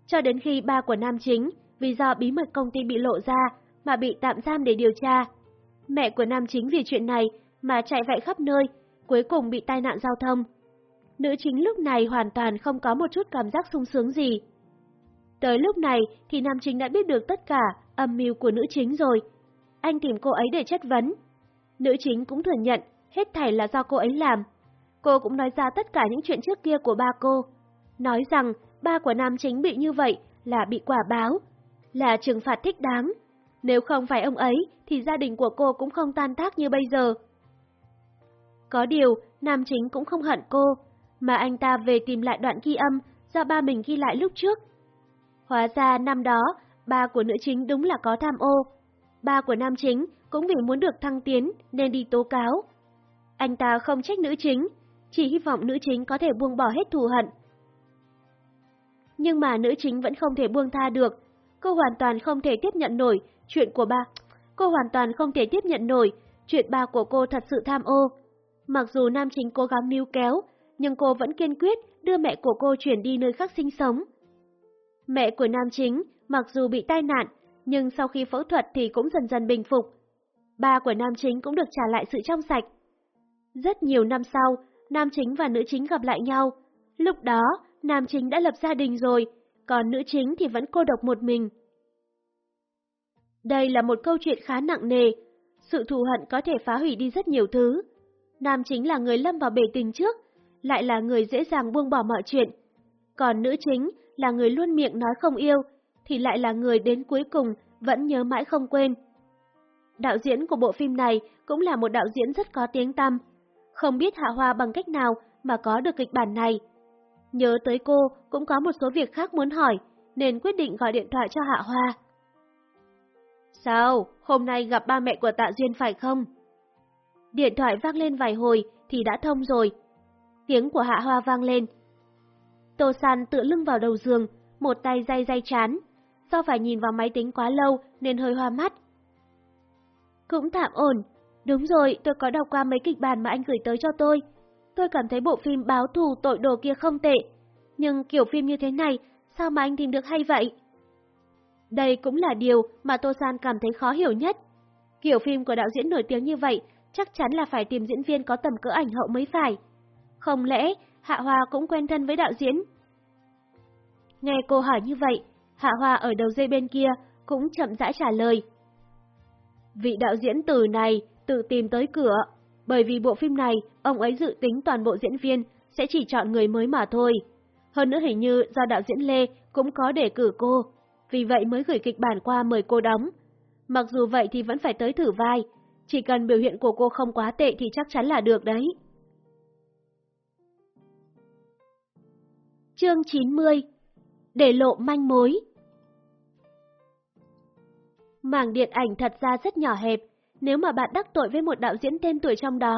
Cho đến khi ba của nam chính vì do bí mật công ty bị lộ ra mà bị tạm giam để điều tra. Mẹ của nam chính vì chuyện này mà chạy vạy khắp nơi, cuối cùng bị tai nạn giao thông. Nữ chính lúc này hoàn toàn không có một chút cảm giác sung sướng gì. Tới lúc này thì nam chính đã biết được tất cả âm mưu của nữ chính rồi. Anh tìm cô ấy để chất vấn. Nữ chính cũng thừa nhận hết thảy là do cô ấy làm. Cô cũng nói ra tất cả những chuyện trước kia của ba cô. Nói rằng ba của nam chính bị như vậy là bị quả báo, là trừng phạt thích đáng. Nếu không phải ông ấy thì gia đình của cô cũng không tan tác như bây giờ. Có điều, nam chính cũng không hận cô, mà anh ta về tìm lại đoạn ghi âm do ba mình ghi lại lúc trước. Hóa ra năm đó, ba của nữ chính đúng là có tham ô. Ba của nam chính cũng vì muốn được thăng tiến nên đi tố cáo. Anh ta không trách nữ chính, chỉ hy vọng nữ chính có thể buông bỏ hết thù hận. Nhưng mà nữ chính vẫn không thể buông tha được. Cô hoàn toàn không thể tiếp nhận nổi chuyện của ba. Cô hoàn toàn không thể tiếp nhận nổi chuyện ba của cô thật sự tham ô. Mặc dù nam chính cố gắng níu kéo, nhưng cô vẫn kiên quyết đưa mẹ của cô chuyển đi nơi khác sinh sống. Mẹ của nam chính, mặc dù bị tai nạn, nhưng sau khi phẫu thuật thì cũng dần dần bình phục. Ba của nam chính cũng được trả lại sự trong sạch. Rất nhiều năm sau, nam chính và nữ chính gặp lại nhau. Lúc đó, nam chính đã lập gia đình rồi, còn nữ chính thì vẫn cô độc một mình. Đây là một câu chuyện khá nặng nề, sự thù hận có thể phá hủy đi rất nhiều thứ. Nam chính là người lâm vào bể tình trước, lại là người dễ dàng buông bỏ mọi chuyện. Còn nữ chính là người luôn miệng nói không yêu, thì lại là người đến cuối cùng vẫn nhớ mãi không quên. Đạo diễn của bộ phim này cũng là một đạo diễn rất có tiếng tăm. Không biết Hạ Hoa bằng cách nào mà có được kịch bản này. Nhớ tới cô cũng có một số việc khác muốn hỏi, nên quyết định gọi điện thoại cho Hạ Hoa. Sao? Hôm nay gặp ba mẹ của Tạ Duyên phải không? Điện thoại vang lên vài hồi thì đã thông rồi. Tiếng của Hạ Hoa vang lên. Tô San tựa lưng vào đầu giường, một tay day day chán. Do phải nhìn vào máy tính quá lâu nên hơi hoa mắt. Cũng tạm ổn. Đúng rồi, tôi có đọc qua mấy kịch bản mà anh gửi tới cho tôi. Tôi cảm thấy bộ phim báo thù tội đồ kia không tệ. Nhưng kiểu phim như thế này, sao mà anh tìm được hay vậy? Đây cũng là điều mà Tô San cảm thấy khó hiểu nhất. Kiểu phim của đạo diễn nổi tiếng như vậy, chắc chắn là phải tìm diễn viên có tầm cỡ ảnh hậu mới phải. Không lẽ Hạ Hoa cũng quen thân với đạo diễn? Nghe cô hỏi như vậy, Hạ Hoa ở đầu dây bên kia cũng chậm rãi trả lời. Vị đạo diễn từ này tự tìm tới cửa, bởi vì bộ phim này ông ấy dự tính toàn bộ diễn viên sẽ chỉ chọn người mới mà thôi. Hơn nữa hình như do đạo diễn Lê cũng có đề cử cô, vì vậy mới gửi kịch bản qua mời cô đóng. Mặc dù vậy thì vẫn phải tới thử vai, chỉ cần biểu hiện của cô không quá tệ thì chắc chắn là được đấy. Chương 90 Để lộ manh mối Mảng điện ảnh thật ra rất nhỏ hẹp, nếu mà bạn đắc tội với một đạo diễn tên tuổi trong đó,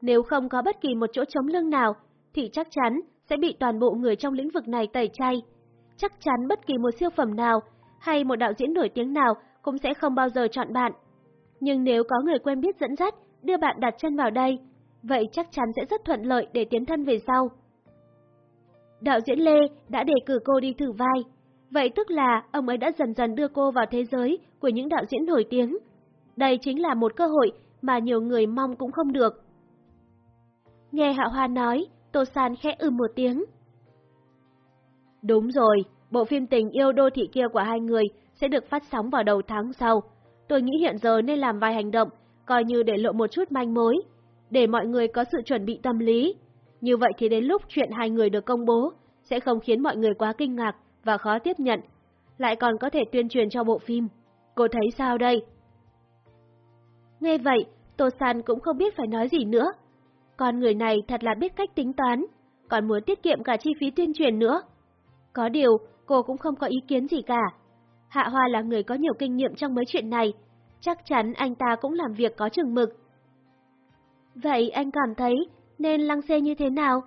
nếu không có bất kỳ một chỗ chống lưng nào, thì chắc chắn sẽ bị toàn bộ người trong lĩnh vực này tẩy chay. Chắc chắn bất kỳ một siêu phẩm nào hay một đạo diễn nổi tiếng nào cũng sẽ không bao giờ chọn bạn. Nhưng nếu có người quen biết dẫn dắt, đưa bạn đặt chân vào đây, vậy chắc chắn sẽ rất thuận lợi để tiến thân về sau. Đạo diễn Lê đã đề cử cô đi thử vai, vậy tức là ông ấy đã dần dần đưa cô vào thế giới của những đạo diễn nổi tiếng. Đây chính là một cơ hội mà nhiều người mong cũng không được. Nghe Hạ Hoa nói, Tô San khẽ ư một tiếng. Đúng rồi, bộ phim tình yêu đô thị kia của hai người sẽ được phát sóng vào đầu tháng sau. Tôi nghĩ hiện giờ nên làm vài hành động, coi như để lộ một chút manh mối, để mọi người có sự chuẩn bị tâm lý. Như vậy thì đến lúc chuyện hai người được công bố, sẽ không khiến mọi người quá kinh ngạc và khó tiếp nhận, lại còn có thể tuyên truyền cho bộ phim. Cô thấy sao đây? Nghe vậy, Tô San cũng không biết phải nói gì nữa. Con người này thật là biết cách tính toán, còn muốn tiết kiệm cả chi phí tuyên truyền nữa. Có điều, cô cũng không có ý kiến gì cả. Hạ Hoa là người có nhiều kinh nghiệm trong mấy chuyện này, chắc chắn anh ta cũng làm việc có chừng mực. Vậy anh cảm thấy nên lăng xê như thế nào?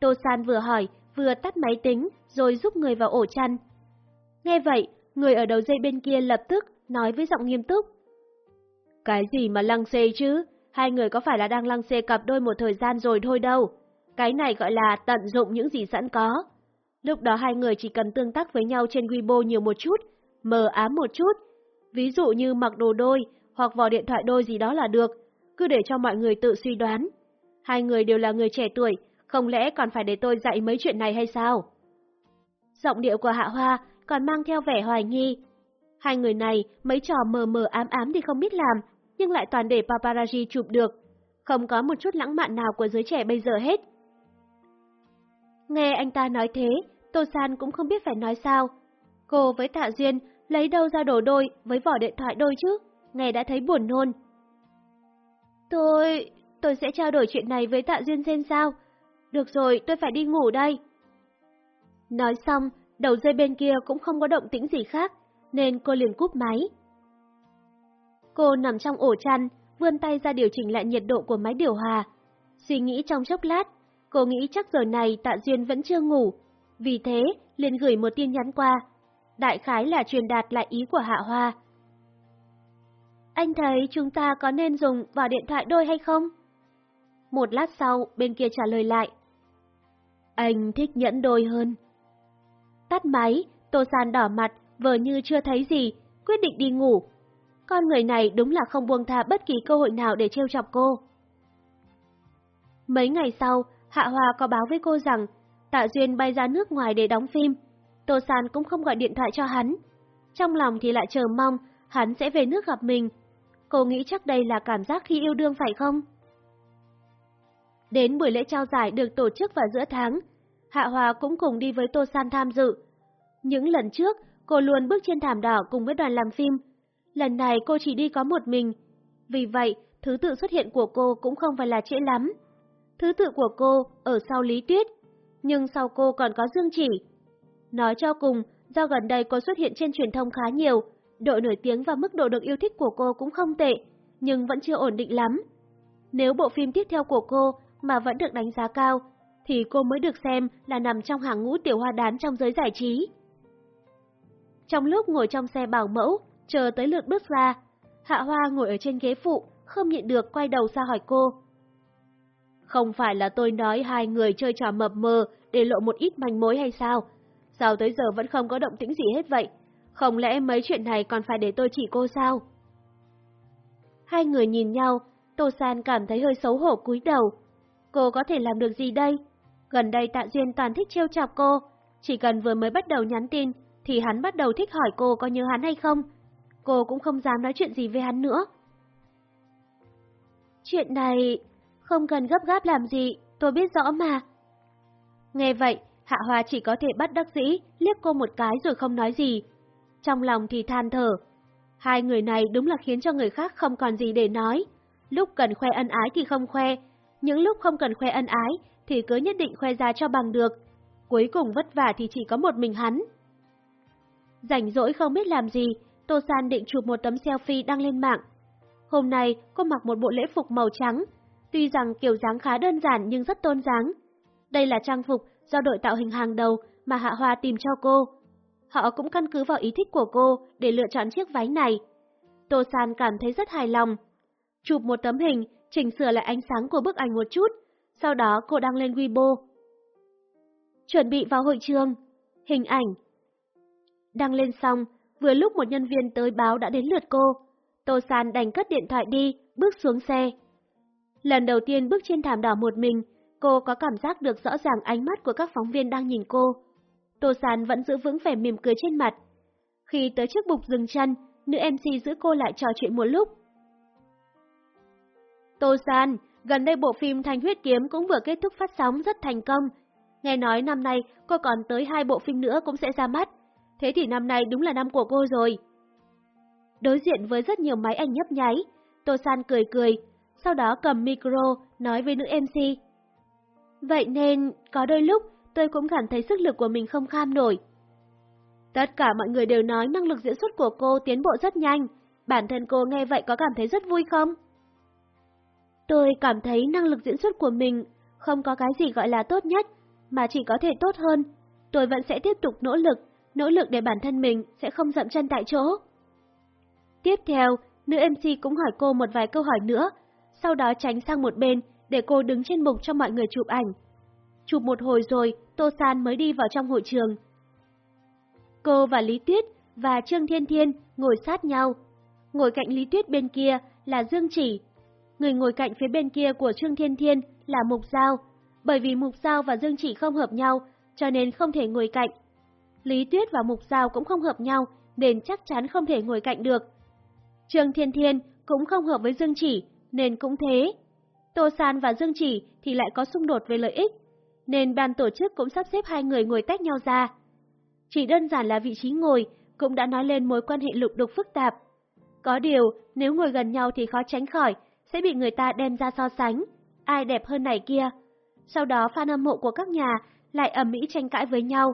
Tô San vừa hỏi, vừa tắt máy tính, rồi giúp người vào ổ chăn. Nghe vậy, người ở đầu dây bên kia lập tức nói với giọng nghiêm túc. Cái gì mà lăng xê chứ? Hai người có phải là đang lăng xê cặp đôi một thời gian rồi thôi đâu. Cái này gọi là tận dụng những gì sẵn có. Lúc đó hai người chỉ cần tương tác với nhau trên Weibo nhiều một chút, mờ ám một chút. Ví dụ như mặc đồ đôi hoặc vò điện thoại đôi gì đó là được, cứ để cho mọi người tự suy đoán. Hai người đều là người trẻ tuổi, không lẽ còn phải để tôi dạy mấy chuyện này hay sao? Giọng điệu của Hạ Hoa còn mang theo vẻ hoài nghi. Hai người này mấy trò mờ mờ ám ám thì không biết làm, nhưng lại toàn để paparazzi chụp được. Không có một chút lãng mạn nào của giới trẻ bây giờ hết. Nghe anh ta nói thế, Tô San cũng không biết phải nói sao. Cô với Tạ Duyên lấy đâu ra đồ đôi với vỏ điện thoại đôi chứ, nghe đã thấy buồn nôn. Tôi tôi sẽ trao đổi chuyện này với Tạ Duyên xem sao. Được rồi, tôi phải đi ngủ đây. Nói xong, đầu dây bên kia cũng không có động tĩnh gì khác, nên cô liền cúp máy. Cô nằm trong ổ chăn, vươn tay ra điều chỉnh lại nhiệt độ của máy điều hòa. Suy nghĩ trong chốc lát, cô nghĩ chắc giờ này Tạ Duyên vẫn chưa ngủ, vì thế liền gửi một tin nhắn qua. Đại khái là truyền đạt lại ý của Hạ Hoa. Anh thấy chúng ta có nên dùng vào điện thoại đôi hay không? Một lát sau, bên kia trả lời lại. Anh thích nhẫn đôi hơn. Tắt máy, Tô San đỏ mặt, vờ như chưa thấy gì, quyết định đi ngủ. Con người này đúng là không buông tha bất kỳ cơ hội nào để trêu chọc cô. Mấy ngày sau, Hạ hòa có báo với cô rằng Tạ Duyên bay ra nước ngoài để đóng phim. Tô San cũng không gọi điện thoại cho hắn. Trong lòng thì lại chờ mong hắn sẽ về nước gặp mình. Cô nghĩ chắc đây là cảm giác khi yêu đương phải không? Đến buổi lễ trao giải được tổ chức vào giữa tháng, Hạ Hòa cũng cùng đi với Tô San tham dự. Những lần trước, cô luôn bước trên thảm đỏ cùng với đoàn làm phim. Lần này cô chỉ đi có một mình. Vì vậy, thứ tự xuất hiện của cô cũng không phải là trễ lắm. Thứ tự của cô ở sau Lý Tuyết, nhưng sau cô còn có Dương Chỉ. Nói cho cùng, do gần đây cô xuất hiện trên truyền thông khá nhiều, độ nổi tiếng và mức độ được yêu thích của cô cũng không tệ, nhưng vẫn chưa ổn định lắm. Nếu bộ phim tiếp theo của cô mà vẫn được đánh giá cao, thì cô mới được xem là nằm trong hàng ngũ tiểu hoa đán trong giới giải trí. Trong lúc ngồi trong xe bảo mẫu, chờ tới lượt bước ra, Hạ Hoa ngồi ở trên ghế phụ, không nhịn được quay đầu ra hỏi cô. Không phải là tôi nói hai người chơi trò mập mờ để lộ một ít manh mối hay sao? Sao tới giờ vẫn không có động tĩnh gì hết vậy? Không lẽ mấy chuyện này còn phải để tôi chỉ cô sao? Hai người nhìn nhau, Tô San cảm thấy hơi xấu hổ cúi đầu. Cô có thể làm được gì đây? Gần đây Tạ Duyên toàn thích trêu chọc cô. Chỉ cần vừa mới bắt đầu nhắn tin, thì hắn bắt đầu thích hỏi cô có nhớ hắn hay không. Cô cũng không dám nói chuyện gì với hắn nữa. Chuyện này không cần gấp gáp làm gì, tôi biết rõ mà. Nghe vậy, Hạ Hoa chỉ có thể bắt đắc dĩ, liếc cô một cái rồi không nói gì. Trong lòng thì than thở. Hai người này đúng là khiến cho người khác không còn gì để nói. Lúc cần khoe ân ái thì không khoe, những lúc không cần khoe ân ái thì cứ nhất định khoe ra cho bằng được. Cuối cùng vất vả thì chỉ có một mình hắn. Rảnh rỗi không biết làm gì, Tô San định chụp một tấm selfie đăng lên mạng. Hôm nay cô mặc một bộ lễ phục màu trắng, tuy rằng kiểu dáng khá đơn giản nhưng rất tôn dáng. Đây là trang phục do đội tạo hình hàng đầu mà Hạ Hoa tìm cho cô. Họ cũng căn cứ vào ý thích của cô để lựa chọn chiếc váy này. Tô San cảm thấy rất hài lòng. Chụp một tấm hình, chỉnh sửa lại ánh sáng của bức ảnh một chút, sau đó cô đăng lên Weibo. Chuẩn bị vào hội trường. Hình ảnh. Đăng lên xong, vừa lúc một nhân viên tới báo đã đến lượt cô. Tô San đành cất điện thoại đi, bước xuống xe. Lần đầu tiên bước trên thảm đỏ một mình, cô có cảm giác được rõ ràng ánh mắt của các phóng viên đang nhìn cô. Tô San vẫn giữ vững vẻ mỉm cười trên mặt. Khi tới trước bục dừng chân, nữ MC giữ cô lại trò chuyện một lúc. Tô San, gần đây bộ phim Thanh Huyết Kiếm cũng vừa kết thúc phát sóng rất thành công. Nghe nói năm nay cô còn tới hai bộ phim nữa cũng sẽ ra mắt. Thế thì năm nay đúng là năm của cô rồi. Đối diện với rất nhiều máy ảnh nhấp nháy, Tô San cười cười, sau đó cầm micro nói với nữ MC. Vậy nên, có đôi lúc tôi cũng cảm thấy sức lực của mình không kham nổi. Tất cả mọi người đều nói năng lực diễn xuất của cô tiến bộ rất nhanh, bản thân cô nghe vậy có cảm thấy rất vui không? Tôi cảm thấy năng lực diễn xuất của mình không có cái gì gọi là tốt nhất, mà chỉ có thể tốt hơn. Tôi vẫn sẽ tiếp tục nỗ lực, nỗ lực để bản thân mình sẽ không dậm chân tại chỗ. Tiếp theo, nữ MC cũng hỏi cô một vài câu hỏi nữa, sau đó tránh sang một bên để cô đứng trên mục cho mọi người chụp ảnh. Chụp một hồi rồi, Tô San mới đi vào trong hội trường. Cô và Lý Tuyết và Trương Thiên Thiên ngồi sát nhau. Ngồi cạnh Lý Tuyết bên kia là Dương Chỉ. Người ngồi cạnh phía bên kia của Trương Thiên Thiên là Mục Giao. Bởi vì Mục Giao và Dương Chỉ không hợp nhau, cho nên không thể ngồi cạnh. Lý Tuyết và Mục Giao cũng không hợp nhau, nên chắc chắn không thể ngồi cạnh được. Trương Thiên Thiên cũng không hợp với Dương Chỉ, nên cũng thế. Tô San và Dương Chỉ thì lại có xung đột về lợi ích, nên ban tổ chức cũng sắp xếp hai người ngồi tách nhau ra. Chỉ đơn giản là vị trí ngồi cũng đã nói lên mối quan hệ lục đục phức tạp. Có điều, nếu ngồi gần nhau thì khó tránh khỏi, sẽ bị người ta đem ra so sánh, ai đẹp hơn này kia. Sau đó fan hâm mộ của các nhà lại ầm ĩ tranh cãi với nhau.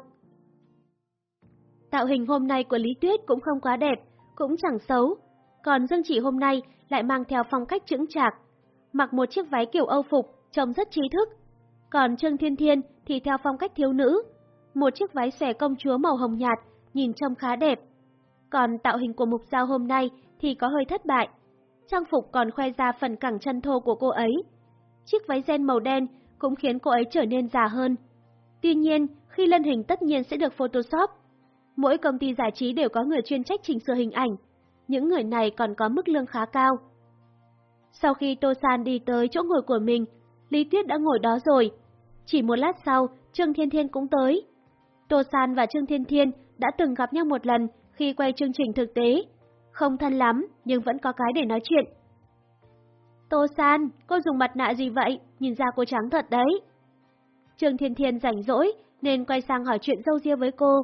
Tạo hình hôm nay của Lý Tuyết cũng không quá đẹp, cũng chẳng xấu, còn Dương Chỉ hôm nay lại mang theo phong cách chững chạc, mặc một chiếc váy kiểu Âu phục, trông rất trí thức. Còn Trương Thiên Thiên thì theo phong cách thiếu nữ, một chiếc váy xòe công chúa màu hồng nhạt, nhìn trông khá đẹp. Còn tạo hình của Mục Giao hôm nay thì có hơi thất bại. Trang phục còn khoe ra phần cẳng chân thô của cô ấy. Chiếc váy ren màu đen cũng khiến cô ấy trở nên già hơn. Tuy nhiên, khi lên hình tất nhiên sẽ được Photoshop. Mỗi công ty giải trí đều có người chuyên trách chỉnh sửa hình ảnh. Những người này còn có mức lương khá cao. Sau khi Tô San đi tới chỗ ngồi của mình, Lý Tuyết đã ngồi đó rồi. Chỉ một lát sau, Trương Thiên Thiên cũng tới. Tô San và Trương Thiên Thiên đã từng gặp nhau một lần khi quay chương trình thực tế. Không thân lắm, nhưng vẫn có cái để nói chuyện. Tô San, cô dùng mặt nạ gì vậy? Nhìn ra cô trắng thật đấy. Trương Thiên Thiên rảnh rỗi nên quay sang hỏi chuyện dâu ria với cô.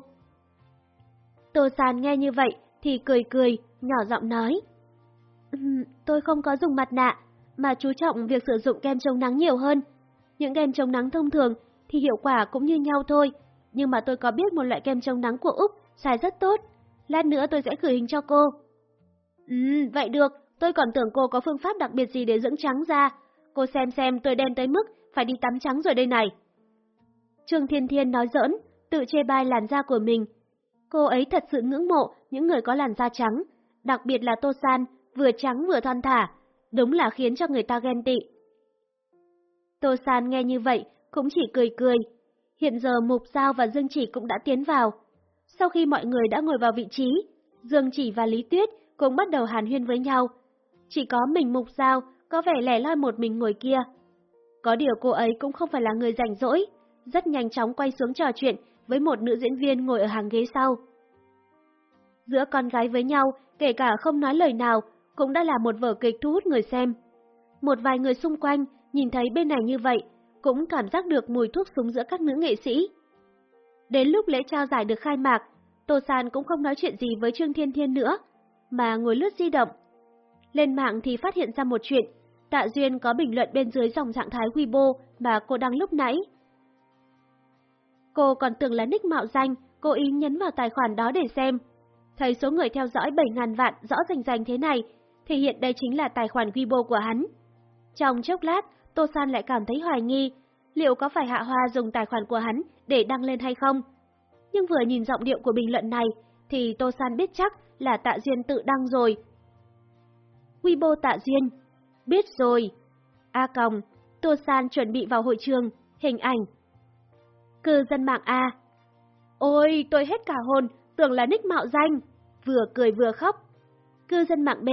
Tô San nghe như vậy thì cười cười, nhỏ giọng nói. Um, tôi không có dùng mặt nạ, mà chú trọng việc sử dụng kem chống nắng nhiều hơn. Những kem chống nắng thông thường thì hiệu quả cũng như nhau thôi, nhưng mà tôi có biết một loại kem chống nắng của Úc xài rất tốt. Lát nữa tôi sẽ gửi hình cho cô. Ừ, vậy được, tôi còn tưởng cô có phương pháp đặc biệt gì để dưỡng trắng da. Cô xem xem tôi đen tới mức phải đi tắm trắng rồi đây này. Trương Thiên Thiên nói giỡn, tự chê bai làn da của mình. Cô ấy thật sự ngưỡng mộ những người có làn da trắng, đặc biệt là Tô San, vừa trắng vừa thon thả, đúng là khiến cho người ta ghen tị. Tô San nghe như vậy, cũng chỉ cười cười. Hiện giờ Mục Giao và Dương Chỉ cũng đã tiến vào. Sau khi mọi người đã ngồi vào vị trí, Dương Chỉ và Lý Tuyết cũng bắt đầu hàn huyên với nhau. Chỉ có mình Mục Giao có vẻ lẻ loi một mình ngồi kia. Có điều cô ấy cũng không phải là người rảnh rỗi, rất nhanh chóng quay xuống trò chuyện với một nữ diễn viên ngồi ở hàng ghế sau. Giữa con gái với nhau, kể cả không nói lời nào, cũng đã là một vở kịch thu hút người xem. Một vài người xung quanh nhìn thấy bên này như vậy, cũng cảm giác được mùi thuốc súng giữa các nữ nghệ sĩ. Đến lúc lễ trao giải được khai mạc, Tô San cũng không nói chuyện gì với Trương Thiên Thiên nữa, mà ngồi lướt di động. Lên mạng thì phát hiện ra một chuyện, Tạ Duyên có bình luận bên dưới dòng trạng thái Weibo mà cô đăng lúc nãy. Cô còn tưởng là nick mạo danh, cô ý nhấn vào tài khoản đó để xem. Thấy số người theo dõi 7.000 vạn rõ rành rành thế này, thì hiện đây chính là tài khoản Weibo của hắn. Trong chốc lát, Tô San lại cảm thấy hoài nghi, liệu có phải Hạ Hoa dùng tài khoản của hắn để đăng lên hay không? Nhưng vừa nhìn giọng điệu của bình luận này, thì Tô San biết chắc là Tạ Duyên tự đăng rồi. Weibo Tạ Duyên Biết rồi. A còng, Tô San chuẩn bị vào hội trường, hình ảnh. Cư dân mạng A. Ôi, tôi hết cả hồn, tưởng là nick mạo danh. Vừa cười vừa khóc. Cư dân mạng B.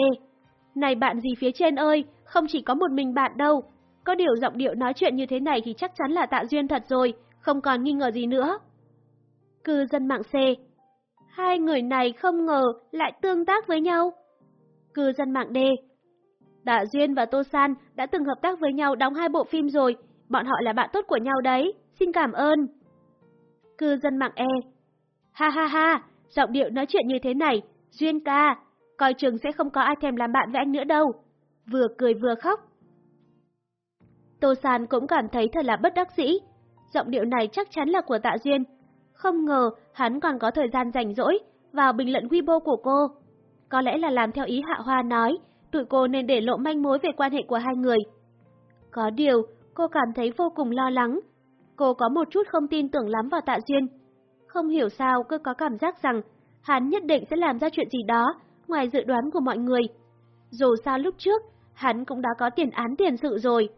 Này bạn gì phía trên ơi, không chỉ có một mình bạn đâu. Có điều giọng điệu nói chuyện như thế này thì chắc chắn là tạ duyên thật rồi, không còn nghi ngờ gì nữa. Cư dân mạng C. Hai người này không ngờ lại tương tác với nhau. Cư dân mạng D. Tạ Duyên và Tô San đã từng hợp tác với nhau đóng hai bộ phim rồi, bọn họ là bạn tốt của nhau đấy, xin cảm ơn. Cư dân mạng E Ha ha ha, giọng điệu nói chuyện như thế này, Duyên ca, coi chừng sẽ không có ai thèm làm bạn với anh nữa đâu. Vừa cười vừa khóc. Tô San cũng cảm thấy thật là bất đắc dĩ. Giọng điệu này chắc chắn là của Tạ Duyên. Không ngờ hắn còn có thời gian rảnh rỗi vào bình luận Weibo của cô. Có lẽ là làm theo ý Hạ Hoa nói, tụi cô nên để lộ manh mối về quan hệ của hai người. Có điều, cô cảm thấy vô cùng lo lắng. Cô có một chút không tin tưởng lắm vào Tạ Duyên. Không hiểu sao cứ có cảm giác rằng hắn nhất định sẽ làm ra chuyện gì đó ngoài dự đoán của mọi người. Dù sao lúc trước, hắn cũng đã có tiền án tiền sự rồi.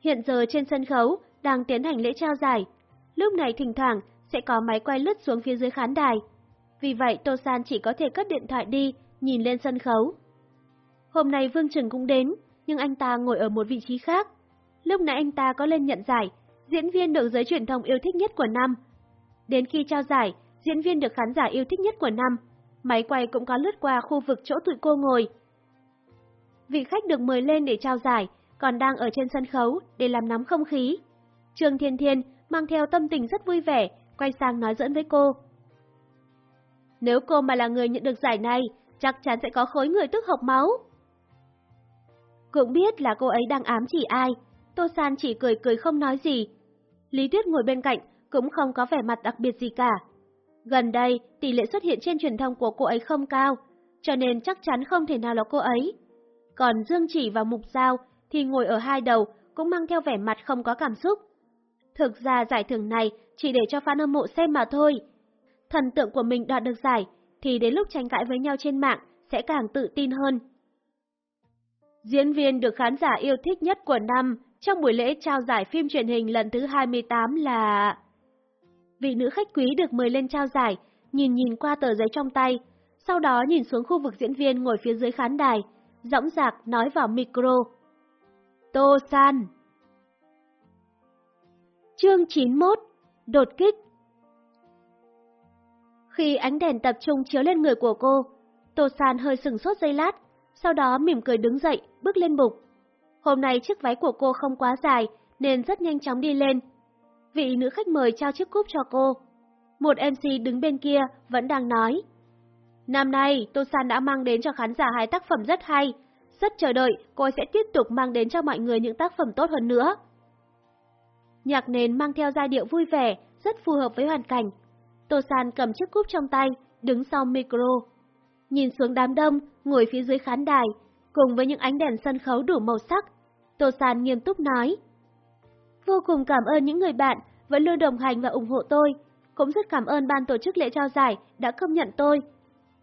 Hiện giờ trên sân khấu đang tiến hành lễ trao giải, lúc này thỉnh thoảng sẽ có máy quay lướt xuống phía dưới khán đài. Vì vậy Tô San chỉ có thể cất điện thoại đi, nhìn lên sân khấu. Hôm nay Vương Trừng cũng đến, nhưng anh ta ngồi ở một vị trí khác. Lúc nãy anh ta có lên nhận giải, diễn viên được giới truyền thông yêu thích nhất của năm. Đến khi trao giải, diễn viên được khán giả yêu thích nhất của năm, máy quay cũng có lướt qua khu vực chỗ tụi cô ngồi. Vị khách được mời lên để trao giải, còn đang ở trên sân khấu để làm nóng không khí. Trương Thiên Thiên mang theo tâm tình rất vui vẻ, quay sang nói dẫn với cô. Nếu cô mà là người nhận được giải này, chắc chắn sẽ có khối người tức học máu. Cũng biết là cô ấy đang ám chỉ ai, Tô San chỉ cười cười không nói gì. Lý Tuyết ngồi bên cạnh cũng không có vẻ mặt đặc biệt gì cả. Gần đây, tỷ lệ xuất hiện trên truyền thông của cô ấy không cao, cho nên chắc chắn không thể nào là cô ấy. Còn Dương Chỉ và Mục Giao thì ngồi ở hai đầu cũng mang theo vẻ mặt không có cảm xúc. Thực ra giải thưởng này chỉ để cho fan hâm mộ xem mà thôi. Thần tượng của mình đoạt được giải thì đến lúc tranh cãi với nhau trên mạng sẽ càng tự tin hơn. Diễn viên được khán giả yêu thích nhất của năm trong buổi lễ trao giải phim truyền hình lần thứ 28 là... Vị nữ khách quý được mời lên trao giải, nhìn nhìn qua tờ giấy trong tay, sau đó nhìn xuống khu vực diễn viên ngồi phía dưới khán đài, dõng dạc nói vào micro. Tô San Chương 91 Đột kích Khi ánh đèn tập trung chiếu lên người của cô, Tô San hơi sừng sốt giây lát, sau đó mỉm cười đứng dậy, bước lên bục. Hôm nay chiếc váy của cô không quá dài, nên rất nhanh chóng đi lên. Vị nữ khách mời trao chiếc cúp cho cô. Một MC đứng bên kia vẫn đang nói. Năm nay, Tô San đã mang đến cho khán giả hai tác phẩm rất hay. Rất chờ đợi, cô sẽ tiếp tục mang đến cho mọi người những tác phẩm tốt hơn nữa. Nhạc nền mang theo giai điệu vui vẻ, rất phù hợp với hoàn cảnh. Tô San cầm chiếc cúp trong tay, đứng sau micro. Nhìn xuống đám đông, ngồi phía dưới khán đài, cùng với những ánh đèn sân khấu đủ màu sắc, Tô San nghiêm túc nói. Vô cùng cảm ơn những người bạn vẫn luôn đồng hành và ủng hộ tôi, cũng rất cảm ơn ban tổ chức lễ trao giải đã công nhận tôi.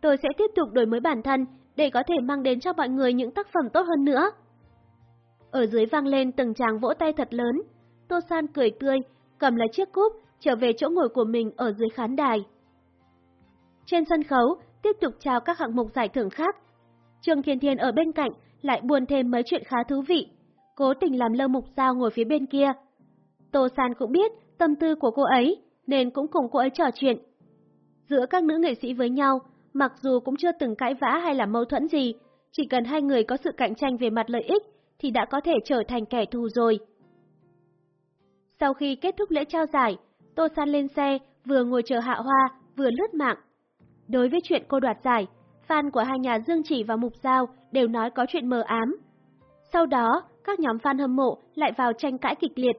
Tôi sẽ tiếp tục đổi mới bản thân để có thể mang đến cho mọi người những tác phẩm tốt hơn nữa. Ở dưới vang lên từng tràng vỗ tay thật lớn, Tô San cười tươi, cầm lấy chiếc cúp, trở về chỗ ngồi của mình ở dưới khán đài. Trên sân khấu, tiếp tục trao các hạng mục giải thưởng khác. Trương Thiên Thiên ở bên cạnh lại buồn thêm mấy chuyện khá thú vị, cố tình làm lơ mục giao ngồi phía bên kia. Tô San cũng biết tâm tư của cô ấy, nên cũng cùng cô ấy trò chuyện. Giữa các nữ nghệ sĩ với nhau, mặc dù cũng chưa từng cãi vã hay là mâu thuẫn gì, chỉ cần hai người có sự cạnh tranh về mặt lợi ích thì đã có thể trở thành kẻ thù rồi. Sau khi kết thúc lễ trao giải, Tô San lên xe, vừa ngồi chờ hạ hoa, vừa lướt mạng. Đối với chuyện cô đoạt giải, fan của hai nhà Dương Chỉ và Mục Giao đều nói có chuyện mờ ám. Sau đó, các nhóm fan hâm mộ lại vào tranh cãi kịch liệt.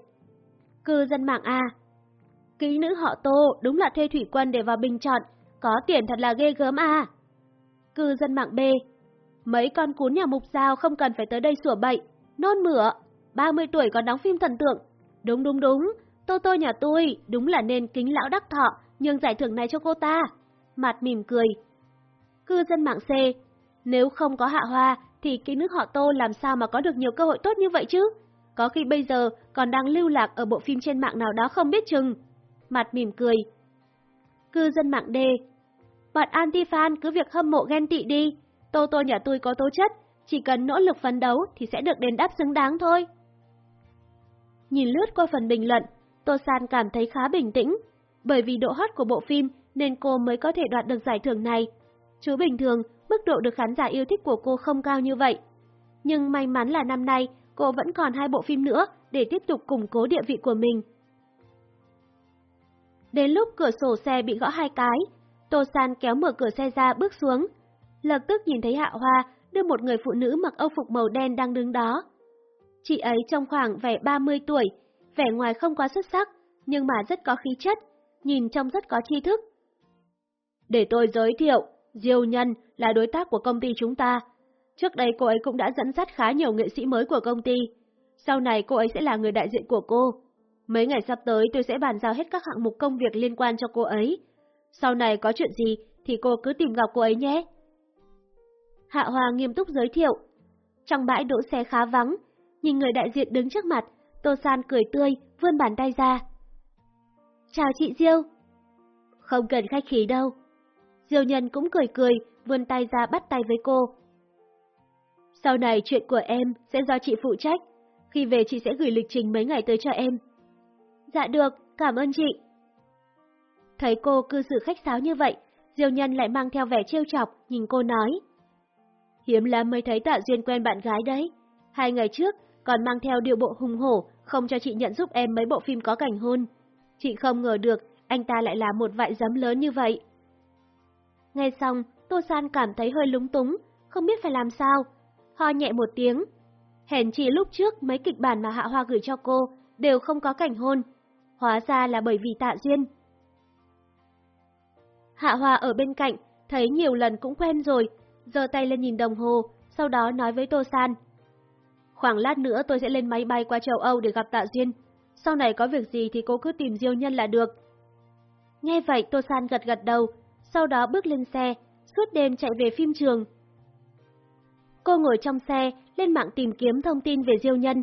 Cư dân mạng A ký nữ họ Tô đúng là thuê thủy quân để vào bình chọn, có tiền thật là ghê gớm a. Cư dân mạng B Mấy con cún nhà Mục Giao không cần phải tới đây sủa bậy, nôn mửa, 30 tuổi còn đóng phim thần tượng, Đúng đúng đúng, Tô Tô nhà tôi đúng là nên kính lão đắc thọ nhưng giải thưởng này cho cô ta. Mặt mỉm cười. Cư dân mạng C, nếu không có hạ hoa thì kỹ nước họ Tô làm sao mà có được nhiều cơ hội tốt như vậy chứ? Có khi bây giờ còn đang lưu lạc ở bộ phim trên mạng nào đó không biết chừng. Mặt mỉm cười. Cư dân mạng D, bọn anti-fan cứ việc hâm mộ ghen tị đi. Tô Tô nhà tôi có tố chất, chỉ cần nỗ lực phấn đấu thì sẽ được đền đáp xứng đáng thôi. Nhìn lướt qua phần bình luận, Tô San cảm thấy khá bình tĩnh, bởi vì độ hot của bộ phim nên cô mới có thể đoạt được giải thưởng này. Chứ bình thường, mức độ được khán giả yêu thích của cô không cao như vậy. Nhưng may mắn là năm nay cô vẫn còn hai bộ phim nữa để tiếp tục củng cố địa vị của mình. Đến lúc cửa sổ xe bị gõ hai cái, Tô San kéo mở cửa xe ra bước xuống. Lập tức nhìn thấy Hạ Hoa đưa một người phụ nữ mặc âu phục màu đen đang đứng đó. Chị ấy trong khoảng vẻ 30 tuổi, vẻ ngoài không quá xuất sắc, nhưng mà rất có khí chất, nhìn trông rất có tri thức. Để tôi giới thiệu, Diêu Nhân là đối tác của công ty chúng ta. Trước đây cô ấy cũng đã dẫn dắt khá nhiều nghệ sĩ mới của công ty. Sau này cô ấy sẽ là người đại diện của cô. Mấy ngày sắp tới tôi sẽ bàn giao hết các hạng mục công việc liên quan cho cô ấy. Sau này có chuyện gì thì cô cứ tìm gặp cô ấy nhé. Hạ Hoa nghiêm túc giới thiệu. Trong bãi đỗ xe khá vắng, nhìn người đại diện đứng trước mặt, Tô San cười tươi, vươn bàn tay ra. Chào chị Diêu. Không cần khách khí đâu. Diêu Nhân cũng cười cười, vươn tay ra bắt tay với cô. Sau này chuyện của em sẽ do chị phụ trách, khi về chị sẽ gửi lịch trình mấy ngày tới cho em. Dạ được, cảm ơn chị. Thấy cô cư xử khách sáo như vậy, Diêu Nhân lại mang theo vẻ trêu chọc, nhìn cô nói. Hiếm lắm mới thấy Tạ Duyên quen bạn gái đấy. Hai ngày trước, còn mang theo điệu bộ hùng hổ, không cho chị nhận giúp em mấy bộ phim có cảnh hôn. Chị không ngờ được, anh ta lại là một vại giấm lớn như vậy. Nghe xong, Tô San cảm thấy hơi lúng túng, không biết phải làm sao. Ho nhẹ một tiếng. Hèn chỉ lúc trước mấy kịch bản mà Hạ Hoa gửi cho cô đều không có cảnh hôn. Hóa ra là bởi vì tạ duyên. Hạ Hoa ở bên cạnh, thấy nhiều lần cũng quen rồi, giơ tay lên nhìn đồng hồ, sau đó nói với Tô San. Khoảng lát nữa tôi sẽ lên máy bay qua châu Âu để gặp Tạ Duyên. Sau này có việc gì thì cô cứ tìm Diêu Nhân là được. Nghe vậy Tô San gật gật đầu, sau đó bước lên xe, suốt đêm chạy về phim trường. Cô ngồi trong xe, lên mạng tìm kiếm thông tin về Diêu Nhân.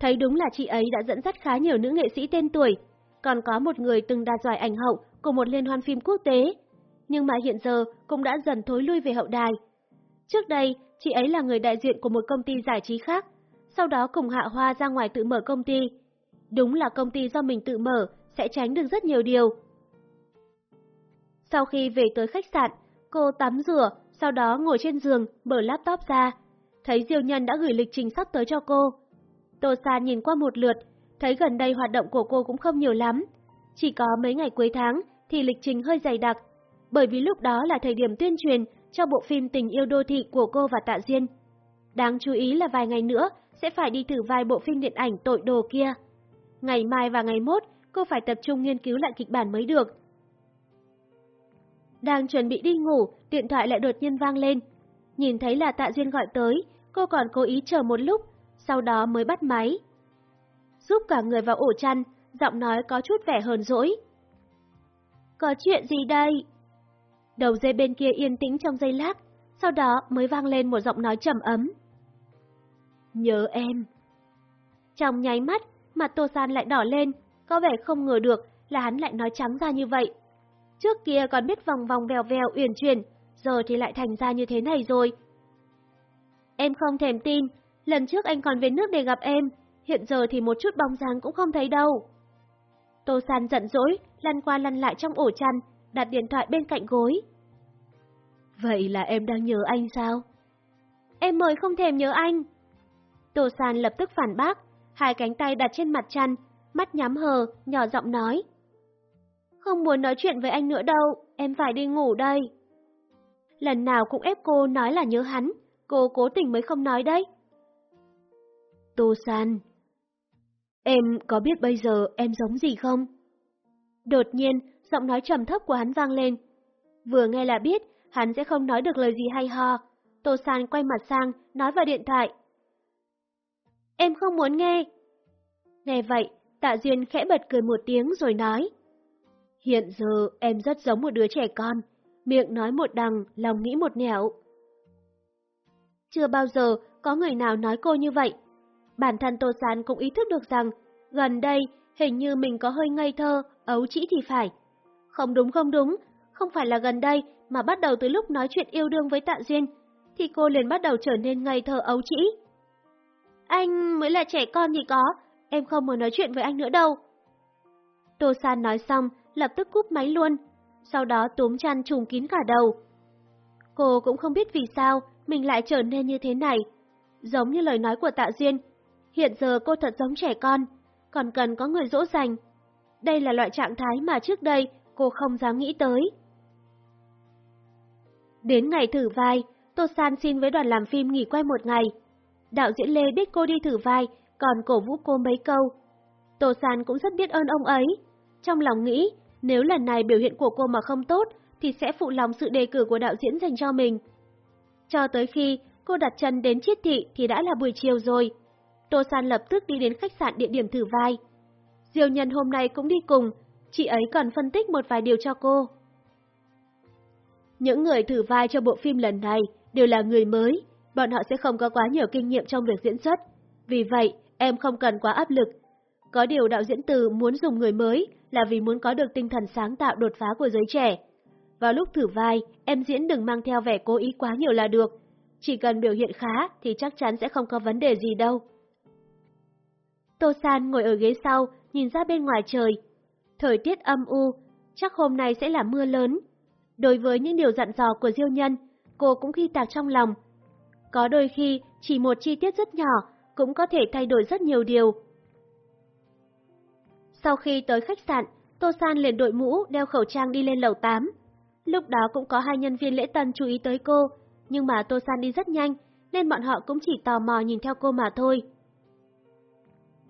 Thấy đúng là chị ấy đã dẫn dắt khá nhiều nữ nghệ sĩ tên tuổi, còn có một người từng đạt giải ảnh hậu của một liên hoan phim quốc tế. Nhưng mà hiện giờ cũng đã dần thối lui về hậu đài. Trước đây, chị ấy là người đại diện của một công ty giải trí khác, sau đó cùng Hạ Hoa ra ngoài tự mở công ty. Đúng là công ty do mình tự mở, sẽ tránh được rất nhiều điều. Sau khi về tới khách sạn, cô tắm rửa, sau đó ngồi trên giường, mở laptop ra. Thấy Diêu Nhân đã gửi lịch trình sắp tới cho cô. Tô San nhìn qua một lượt, thấy gần đây hoạt động của cô cũng không nhiều lắm. Chỉ có mấy ngày cuối tháng thì lịch trình hơi dày đặc, bởi vì lúc đó là thời điểm tuyên truyền cho bộ phim Tình yêu đô thị của cô và Tạ Diên. Đáng chú ý là vài ngày nữa sẽ phải đi thử vài bộ phim điện ảnh tội đồ kia. Ngày mai và ngày mốt, cô phải tập trung nghiên cứu lại kịch bản mới được. Đang chuẩn bị đi ngủ, điện thoại lại đột nhiên vang lên. Nhìn thấy là Tạ Duyên gọi tới, cô còn cố ý chờ một lúc, sau đó mới bắt máy. Giúp cả người vào ổ chăn, giọng nói có chút vẻ hờn dỗi. Có chuyện gì đây? Đầu dây bên kia yên tĩnh trong giây lát, sau đó mới vang lên một giọng nói trầm ấm. Nhớ em. Trong nháy mắt, mặt Tô San lại đỏ lên, có vẻ không ngờ được là hắn lại nói trắng ra như vậy. Trước kia còn biết vòng vòng vèo vèo uyển chuyển, giờ thì lại thành ra như thế này rồi. Em không thèm tin, lần trước anh còn về nước để gặp em, hiện giờ thì một chút bóng dáng cũng không thấy đâu. Tô San giận dỗi, lăn qua lăn lại trong ổ chăn, đặt điện thoại bên cạnh gối. Vậy là em đang nhớ anh sao? Em mới không thèm nhớ anh. Tô San lập tức phản bác, hai cánh tay đặt trên mặt chăn, mắt nhắm hờ, nhỏ giọng nói. Không muốn nói chuyện với anh nữa đâu, em phải đi ngủ đây. Lần nào cũng ép cô nói là nhớ hắn, cô cố tình mới không nói đấy. Tô San, em có biết bây giờ em giống gì không? Đột nhiên, giọng nói trầm thấp của hắn vang lên. Vừa nghe là biết, hắn sẽ không nói được lời gì hay ho. Tô San quay mặt sang, nói vào điện thoại. Em không muốn nghe. Nghe vậy, Tạ Duyên khẽ bật cười một tiếng rồi nói. Hiện giờ em rất giống một đứa trẻ con, miệng nói một đằng, lòng nghĩ một nẻo. Chưa bao giờ có người nào nói cô như vậy. Bản thân Tô Sán cũng ý thức được rằng, gần đây hình như mình có hơi ngây thơ, ấu trĩ thì phải. Không đúng không đúng, không phải là gần đây mà bắt đầu từ lúc nói chuyện yêu đương với Tạ Duyên, thì cô liền bắt đầu trở nên ngây thơ ấu trĩ. Anh mới là trẻ con thì có, em không muốn nói chuyện với anh nữa đâu. Tô San nói xong, lập tức cúp máy luôn, sau đó túm chăn trùm kín cả đầu. Cô cũng không biết vì sao mình lại trở nên như thế này. Giống như lời nói của Tạ Duyên, hiện giờ cô thật giống trẻ con, còn cần có người dỗ dành. Đây là loại trạng thái mà trước đây cô không dám nghĩ tới. Đến ngày thử vai, Tô San xin với đoàn làm phim nghỉ quay một ngày. Đạo diễn Lê biết cô đi thử vai, còn cổ vũ cô mấy câu. Tô San cũng rất biết ơn ông ấy. Trong lòng nghĩ, nếu lần này biểu hiện của cô mà không tốt, thì sẽ phụ lòng sự đề cử của đạo diễn dành cho mình. Cho tới khi cô đặt chân đến chiết thị thì đã là buổi chiều rồi. Tô San lập tức đi đến khách sạn địa điểm thử vai. Diêu nhân hôm nay cũng đi cùng, chị ấy còn phân tích một vài điều cho cô. Những người thử vai cho bộ phim lần này đều là người mới, bọn họ sẽ không có quá nhiều kinh nghiệm trong việc diễn xuất. Vì vậy, em không cần quá áp lực. Có điều đạo diễn từ muốn dùng người mới là vì muốn có được tinh thần sáng tạo đột phá của giới trẻ. Vào lúc thử vai, em diễn đừng mang theo vẻ cố ý quá nhiều là được. Chỉ cần biểu hiện khá thì chắc chắn sẽ không có vấn đề gì đâu. Tô San ngồi ở ghế sau, nhìn ra bên ngoài trời. Thời tiết âm u, chắc hôm nay sẽ là mưa lớn. Đối với những điều dặn dò của Diêu Nhân, cô cũng ghi tạc trong lòng. Có đôi khi, chỉ một chi tiết rất nhỏ cũng có thể thay đổi rất nhiều điều. Sau khi tới khách sạn, Tô San liền đội mũ, đeo khẩu trang đi lên lầu 8. Lúc đó cũng có hai nhân viên lễ tân chú ý tới cô, nhưng mà Tô San đi rất nhanh, nên bọn họ cũng chỉ tò mò nhìn theo cô mà thôi.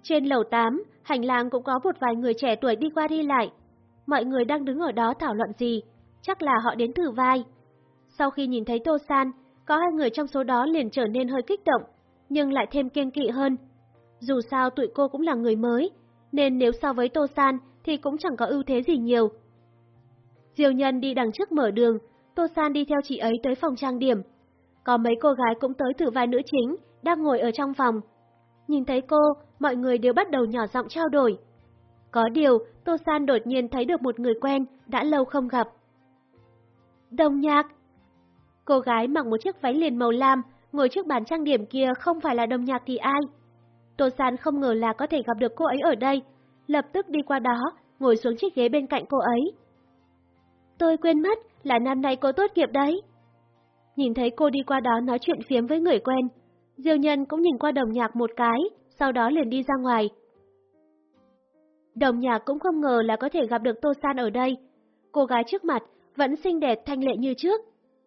Trên lầu 8, hành lang cũng có một vài người trẻ tuổi đi qua đi lại. Mọi người đang đứng ở đó thảo luận gì, chắc là họ đến thử vai. Sau khi nhìn thấy Tô San, có hai người trong số đó liền trở nên hơi kích động, nhưng lại thêm kiên kỵ hơn. Dù sao tụi cô cũng là người mới, nên nếu so với Tô San thì cũng chẳng có ưu thế gì nhiều. Diều nhân đi đằng trước mở đường, Tô San đi theo chị ấy tới phòng trang điểm. Có mấy cô gái cũng tới thử vai nữ chính, đang ngồi ở trong phòng. Nhìn thấy cô, mọi người đều bắt đầu nhỏ giọng trao đổi. Có điều, Tô San đột nhiên thấy được một người quen, đã lâu không gặp. Đồng nhạc Cô gái mặc một chiếc váy liền màu lam, ngồi trước bàn trang điểm kia không phải là đồng nhạc thì ai. Tô San không ngờ là có thể gặp được cô ấy ở đây, lập tức đi qua đó, ngồi xuống chiếc ghế bên cạnh cô ấy. Tôi quên mất là năm nay cô tốt nghiệp đấy. Nhìn thấy cô đi qua đó nói chuyện phiếm với người quen, Diêu Nhân cũng nhìn qua đồng nhạc một cái, sau đó liền đi ra ngoài. Đồng nhạc cũng không ngờ là có thể gặp được Tô San ở đây. Cô gái trước mặt vẫn xinh đẹp thanh lệ như trước.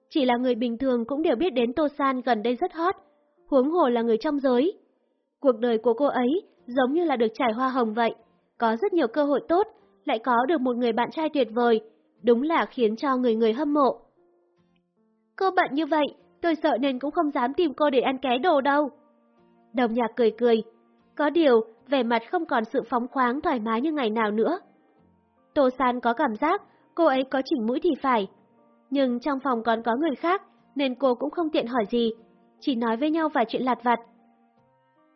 Chỉ là người bình thường cũng đều biết đến Tô San gần đây rất hot, huống hồ là người trong giới. Cuộc đời của cô ấy giống như là được trải hoa hồng vậy, có rất nhiều cơ hội tốt, lại có được một người bạn trai tuyệt vời, đúng là khiến cho người người hâm mộ. Cô bận như vậy, tôi sợ nên cũng không dám tìm cô để ăn ké đồ đâu. Đồng nhạc cười cười, có điều vẻ mặt không còn sự phóng khoáng thoải mái như ngày nào nữa. Tô San có cảm giác cô ấy có chỉnh mũi thì phải, nhưng trong phòng còn có người khác nên cô cũng không tiện hỏi gì, chỉ nói với nhau vài chuyện lặt vặt.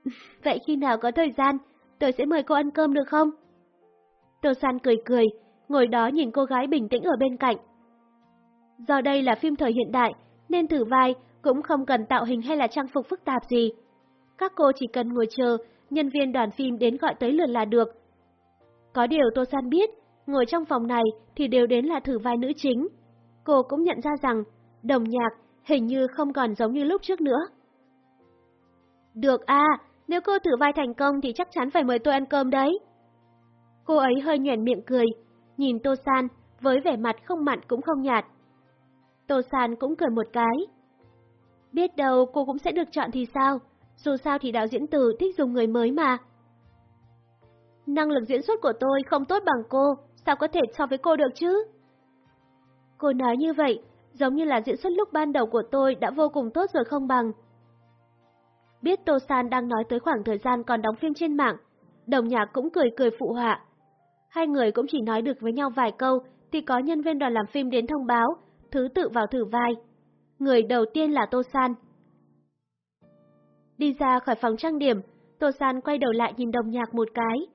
Vậy khi nào có thời gian, tôi sẽ mời cô ăn cơm được không? Tô San cười cười, ngồi đó nhìn cô gái bình tĩnh ở bên cạnh. Do đây là phim thời hiện đại, nên thử vai cũng không cần tạo hình hay là trang phục phức tạp gì. Các cô chỉ cần ngồi chờ, nhân viên đoàn phim đến gọi tới lượt là được. Có điều Tô San biết, ngồi trong phòng này thì đều đến là thử vai nữ chính. Cô cũng nhận ra rằng, đồng nhạc hình như không còn giống như lúc trước nữa. Được à, nếu cô thử vai thành công thì chắc chắn phải mời tôi ăn cơm đấy. Cô ấy hơi nhoẻn miệng cười, nhìn Tô San với vẻ mặt không mặn cũng không nhạt. Tô San cũng cười một cái. Biết đâu cô cũng sẽ được chọn thì sao, dù sao thì đạo diễn từ thích dùng người mới mà. Năng lực diễn xuất của tôi không tốt bằng cô, sao có thể so với cô được chứ? Cô nói như vậy, giống như là diễn xuất lúc ban đầu của tôi đã vô cùng tốt rồi không bằng. Biết Tô San đang nói tới khoảng thời gian còn đóng phim trên mạng, đồng nhạc cũng cười cười phụ họa. Hai người cũng chỉ nói được với nhau vài câu thì có nhân viên đoàn làm phim đến thông báo, thứ tự vào thử vai. Người đầu tiên là Tô San. Đi ra khỏi phòng trang điểm, Tô San quay đầu lại nhìn đồng nhạc một cái,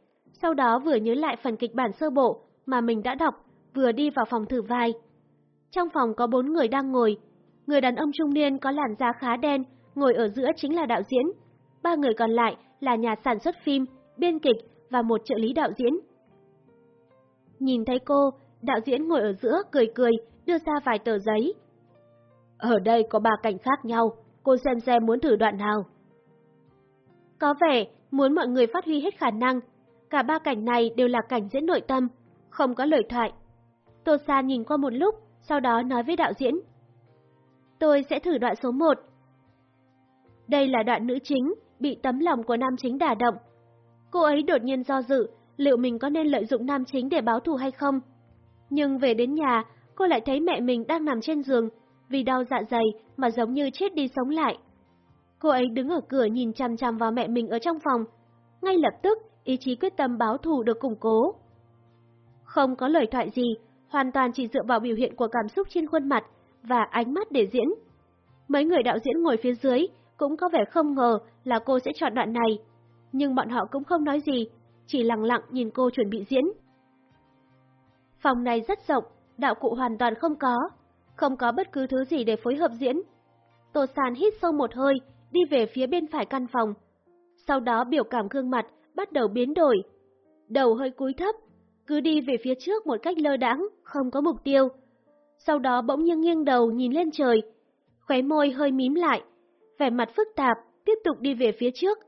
sau đó vừa nhớ lại phần kịch bản sơ bộ mà mình đã đọc, vừa đi vào phòng thử vai. Trong phòng có bốn người đang ngồi, người đàn ông trung niên có làn da khá đen, ngồi ở giữa chính là đạo diễn. Ba người còn lại là nhà sản xuất phim, biên kịch và một trợ lý đạo diễn. Nhìn thấy cô, đạo diễn ngồi ở giữa cười cười, đưa ra vài tờ giấy. Ở đây có ba cảnh khác nhau, cô xem xem muốn thử đoạn nào. Có vẻ muốn mọi người phát huy hết khả năng, cả ba cảnh này đều là cảnh diễn nội tâm, không có lời thoại. Tô San nhìn qua một lúc, sau đó nói với đạo diễn. Tôi sẽ thử đoạn số 1. Đây là đoạn nữ chính, bị tấm lòng của nam chính đả động. Cô ấy đột nhiên do dự, liệu mình có nên lợi dụng nam chính để báo thù hay không? Nhưng về đến nhà, cô lại thấy mẹ mình đang nằm trên giường, vì đau dạ dày mà giống như chết đi sống lại. Cô ấy đứng ở cửa nhìn chằm chằm vào mẹ mình ở trong phòng. Ngay lập tức, ý chí quyết tâm báo thù được củng cố. Không có lời thoại gì, hoàn toàn chỉ dựa vào biểu hiện của cảm xúc trên khuôn mặt và ánh mắt để diễn. Mấy người đạo diễn ngồi phía dưới cũng có vẻ không ngờ là cô sẽ chọn đoạn này, nhưng bọn họ cũng không nói gì, chỉ lặng lặng nhìn cô chuẩn bị diễn. Phòng này rất rộng, đạo cụ hoàn toàn không có, không có bất cứ thứ gì để phối hợp diễn. Tô Sàn hít sâu một hơi, đi về phía bên phải căn phòng. Sau đó biểu cảm gương mặt bắt đầu biến đổi. Đầu hơi cúi thấp, cứ đi về phía trước một cách lơ đãng, không có mục tiêu. Sau đó bỗng nhiên nghiêng đầu nhìn lên trời, khóe môi hơi mím lại, vẻ mặt phức tạp, tiếp tục đi về phía trước.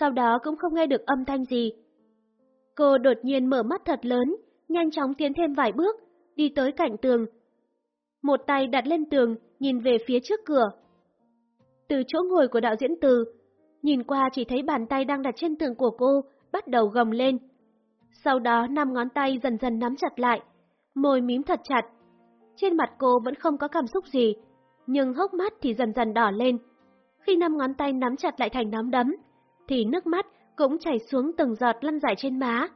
Sau đó cũng không nghe được âm thanh gì. Cô đột nhiên mở mắt thật lớn, nhanh chóng tiến thêm vài bước, đi tới cạnh tường. Một tay đặt lên tường, nhìn về phía trước cửa. Từ chỗ ngồi của đạo diễn từ, nhìn qua chỉ thấy bàn tay đang đặt trên tường của cô, bắt đầu gồng lên. Sau đó năm ngón tay dần dần nắm chặt lại, môi mím thật chặt. Trên mặt cô vẫn không có cảm xúc gì, nhưng hốc mắt thì dần dần đỏ lên. Khi năm ngón tay nắm chặt lại thành nắm đấm, thì nước mắt cũng chảy xuống từng giọt lăn dài trên má.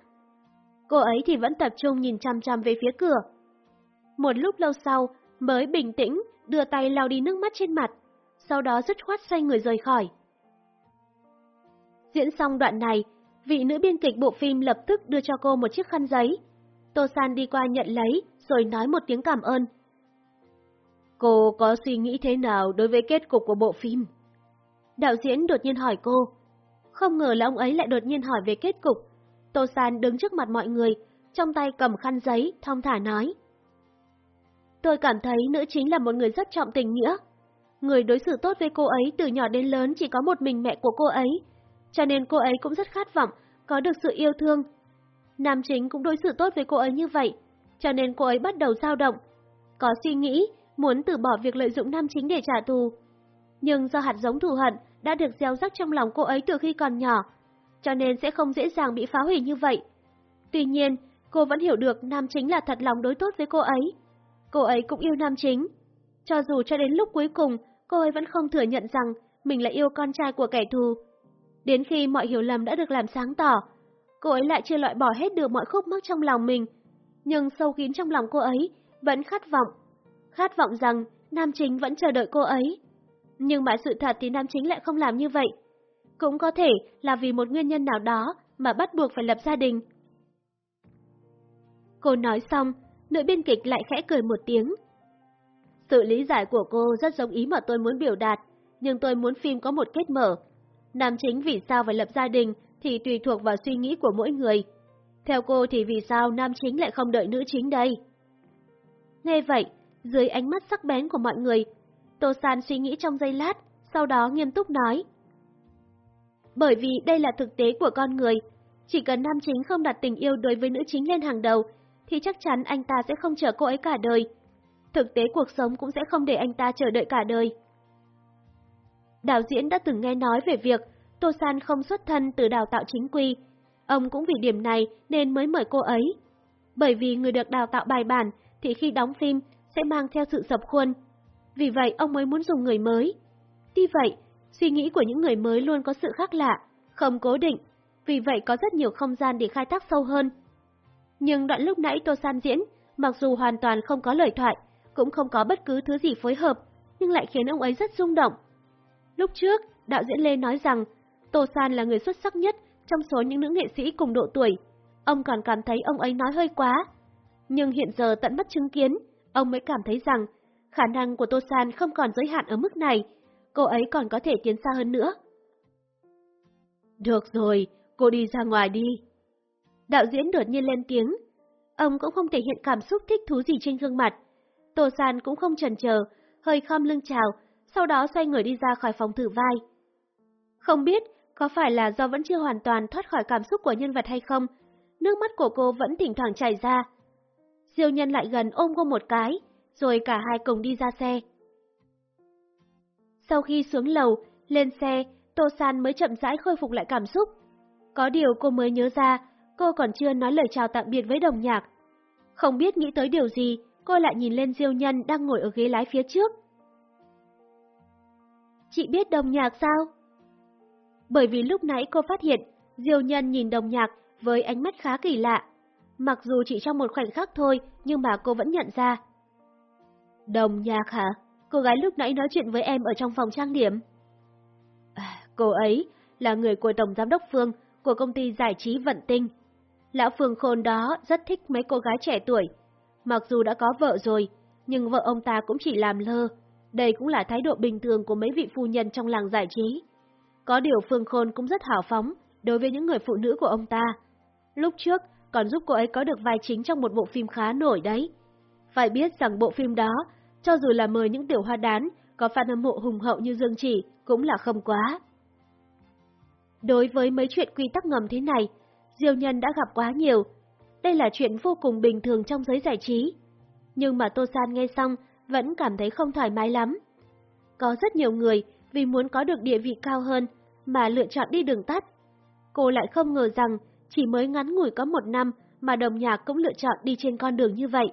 Cô ấy thì vẫn tập trung nhìn chăm chăm về phía cửa. Một lúc lâu sau, mới bình tĩnh đưa tay lau đi nước mắt trên mặt, sau đó dứt khoát xoay người rời khỏi. Diễn xong đoạn này, vị nữ biên kịch bộ phim lập tức đưa cho cô một chiếc khăn giấy. Tô San đi qua nhận lấy, rồi nói một tiếng cảm ơn. Cô có suy nghĩ thế nào đối với kết cục của bộ phim? Đạo diễn đột nhiên hỏi cô. Không ngờ là ông ấy lại đột nhiên hỏi về kết cục. Tô San đứng trước mặt mọi người, trong tay cầm khăn giấy, thong thả nói. Tôi cảm thấy nữ chính là một người rất trọng tình nghĩa. Người đối xử tốt với cô ấy từ nhỏ đến lớn chỉ có một mình mẹ của cô ấy, cho nên cô ấy cũng rất khát vọng có được sự yêu thương. Nam chính cũng đối xử tốt với cô ấy như vậy, cho nên cô ấy bắt đầu dao động, có suy nghĩ muốn từ bỏ việc lợi dụng nam chính để trả thù. Nhưng do hạt giống thù hận đã được gieo rắc trong lòng cô ấy từ khi còn nhỏ, cho nên sẽ không dễ dàng bị phá hủy như vậy. Tuy nhiên, cô vẫn hiểu được nam chính là thật lòng đối tốt với cô ấy. Cô ấy cũng yêu nam chính. Cho dù cho đến lúc cuối cùng, cô ấy vẫn không thừa nhận rằng mình là yêu con trai của kẻ thù. Đến khi mọi hiểu lầm đã được làm sáng tỏ, cô ấy lại chưa loại bỏ hết được mọi khúc mắc trong lòng mình. Nhưng sâu kín trong lòng cô ấy vẫn khát vọng. Khát vọng rằng nam chính vẫn chờ đợi cô ấy. Nhưng mà sự thật thì nam chính lại không làm như vậy. Cũng có thể là vì một nguyên nhân nào đó mà bắt buộc phải lập gia đình. Cô nói xong, nữ biên kịch lại khẽ cười một tiếng. Sự lý giải của cô rất giống ý mà tôi muốn biểu đạt, nhưng tôi muốn phim có một kết mở. Nam chính vì sao phải lập gia đình thì tùy thuộc vào suy nghĩ của mỗi người. Theo cô thì vì sao nam chính lại không đợi nữ chính đây? Nghe vậy, dưới ánh mắt sắc bén của mọi người, Tô San suy nghĩ trong giây lát, sau đó nghiêm túc nói. Bởi vì đây là thực tế của con người, chỉ cần nam chính không đặt tình yêu đối với nữ chính lên hàng đầu, thì chắc chắn anh ta sẽ không chờ cô ấy cả đời. Thực tế cuộc sống cũng sẽ không để anh ta chờ đợi cả đời. Đạo diễn đã từng nghe nói về việc Tô San không xuất thân từ đào tạo chính quy. Ông cũng vì điểm này nên mới mời cô ấy. Bởi vì người được đào tạo bài bản thì khi đóng phim sẽ mang theo sự sập khuôn. Vì vậy ông mới muốn dùng người mới. Tuy vậy, suy nghĩ của những người mới luôn có sự khác lạ, không cố định, vì vậy có rất nhiều không gian để khai thác sâu hơn. Nhưng đoạn lúc nãy Tô San diễn, mặc dù hoàn toàn không có lời thoại, cũng không có bất cứ thứ gì phối hợp, nhưng lại khiến ông ấy rất rung động. Lúc trước, đạo diễn Lê nói rằng Tô San là người xuất sắc nhất trong số những nữ nghệ sĩ cùng độ tuổi. Ông còn cảm thấy ông ấy nói hơi quá. Nhưng hiện giờ tận mắt chứng kiến, ông mới cảm thấy rằng khả năng của Tô San không còn giới hạn ở mức này, cô ấy còn có thể tiến xa hơn nữa. Được rồi, cô đi ra ngoài đi. Đạo diễn đột nhiên lên tiếng. Ông cũng không thể hiện cảm xúc thích thú gì trên gương mặt. Tô San cũng không chần chờ, hơi khom lưng chào, sau đó xoay người đi ra khỏi phòng thử vai. Không biết có phải là do vẫn chưa hoàn toàn thoát khỏi cảm xúc của nhân vật hay không, nước mắt của cô vẫn thỉnh thoảng chảy ra. Diêu nhân lại gần ôm cô một cái, rồi cả hai cùng đi ra xe. Sau khi xuống lầu, lên xe, Tô San mới chậm rãi khôi phục lại cảm xúc. Có điều cô mới nhớ ra, cô còn chưa nói lời chào tạm biệt với đồng nhạc. Không biết nghĩ tới điều gì, cô lại nhìn lên Diêu Nhân đang ngồi ở ghế lái phía trước. Chị biết đồng nhạc sao? Bởi vì lúc nãy cô phát hiện, Diêu Nhân nhìn đồng nhạc với ánh mắt khá kỳ lạ. Mặc dù chỉ trong một khoảnh khắc thôi, nhưng mà cô vẫn nhận ra. Đồng nhạc hả? Cô gái lúc nãy nói chuyện với em ở trong phòng trang điểm. À, cô ấy là người của Tổng Giám đốc Phương của công ty giải trí Vận Tinh. Lão Phương Khôn đó rất thích mấy cô gái trẻ tuổi. Mặc dù đã có vợ rồi, nhưng vợ ông ta cũng chỉ làm lơ. Đây cũng là thái độ bình thường của mấy vị phu nhân trong làng giải trí. Có điều Phương Khôn cũng rất hào phóng đối với những người phụ nữ của ông ta. Lúc trước còn giúp cô ấy có được vai chính trong một bộ phim khá nổi đấy. Phải biết rằng bộ phim đó, cho dù là mời những tiểu hoa đán, có fan hâm mộ hùng hậu như Dương Chỉ, cũng là không quá. Đối với mấy chuyện quy tắc ngầm thế này, Diêu Nhân đã gặp quá nhiều. Đây là chuyện vô cùng bình thường trong giới giải trí. Nhưng mà Tô San nghe xong vẫn cảm thấy không thoải mái lắm. Có rất nhiều người vì muốn có được địa vị cao hơn mà lựa chọn đi đường tắt. Cô lại không ngờ rằng chỉ mới ngắn ngủi có một năm mà đồng nhạc cũng lựa chọn đi trên con đường như vậy.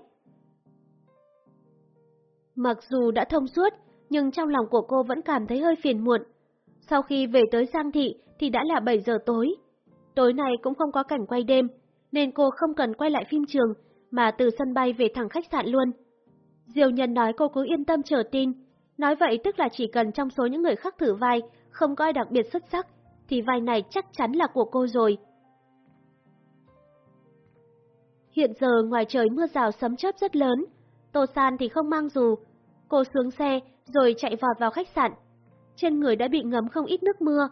Mặc dù đã thông suốt, nhưng trong lòng của cô vẫn cảm thấy hơi phiền muộn. Sau khi về tới Giang Thị thì đã là 7 giờ tối. Tối nay cũng không có cảnh quay đêm, nên cô không cần quay lại phim trường, mà từ sân bay về thẳng khách sạn luôn. Diều Nhân nói cô cứ yên tâm chờ tin. Nói vậy tức là chỉ cần trong số những người khác thử vai, không có ai đặc biệt xuất sắc, thì vai này chắc chắn là của cô rồi. Hiện giờ ngoài trời mưa rào sấm chớp rất lớn, Tô San thì không mang dù. Cô xuống xe rồi chạy vọt vào khách sạn. Trên người đã bị ngấm không ít nước mưa.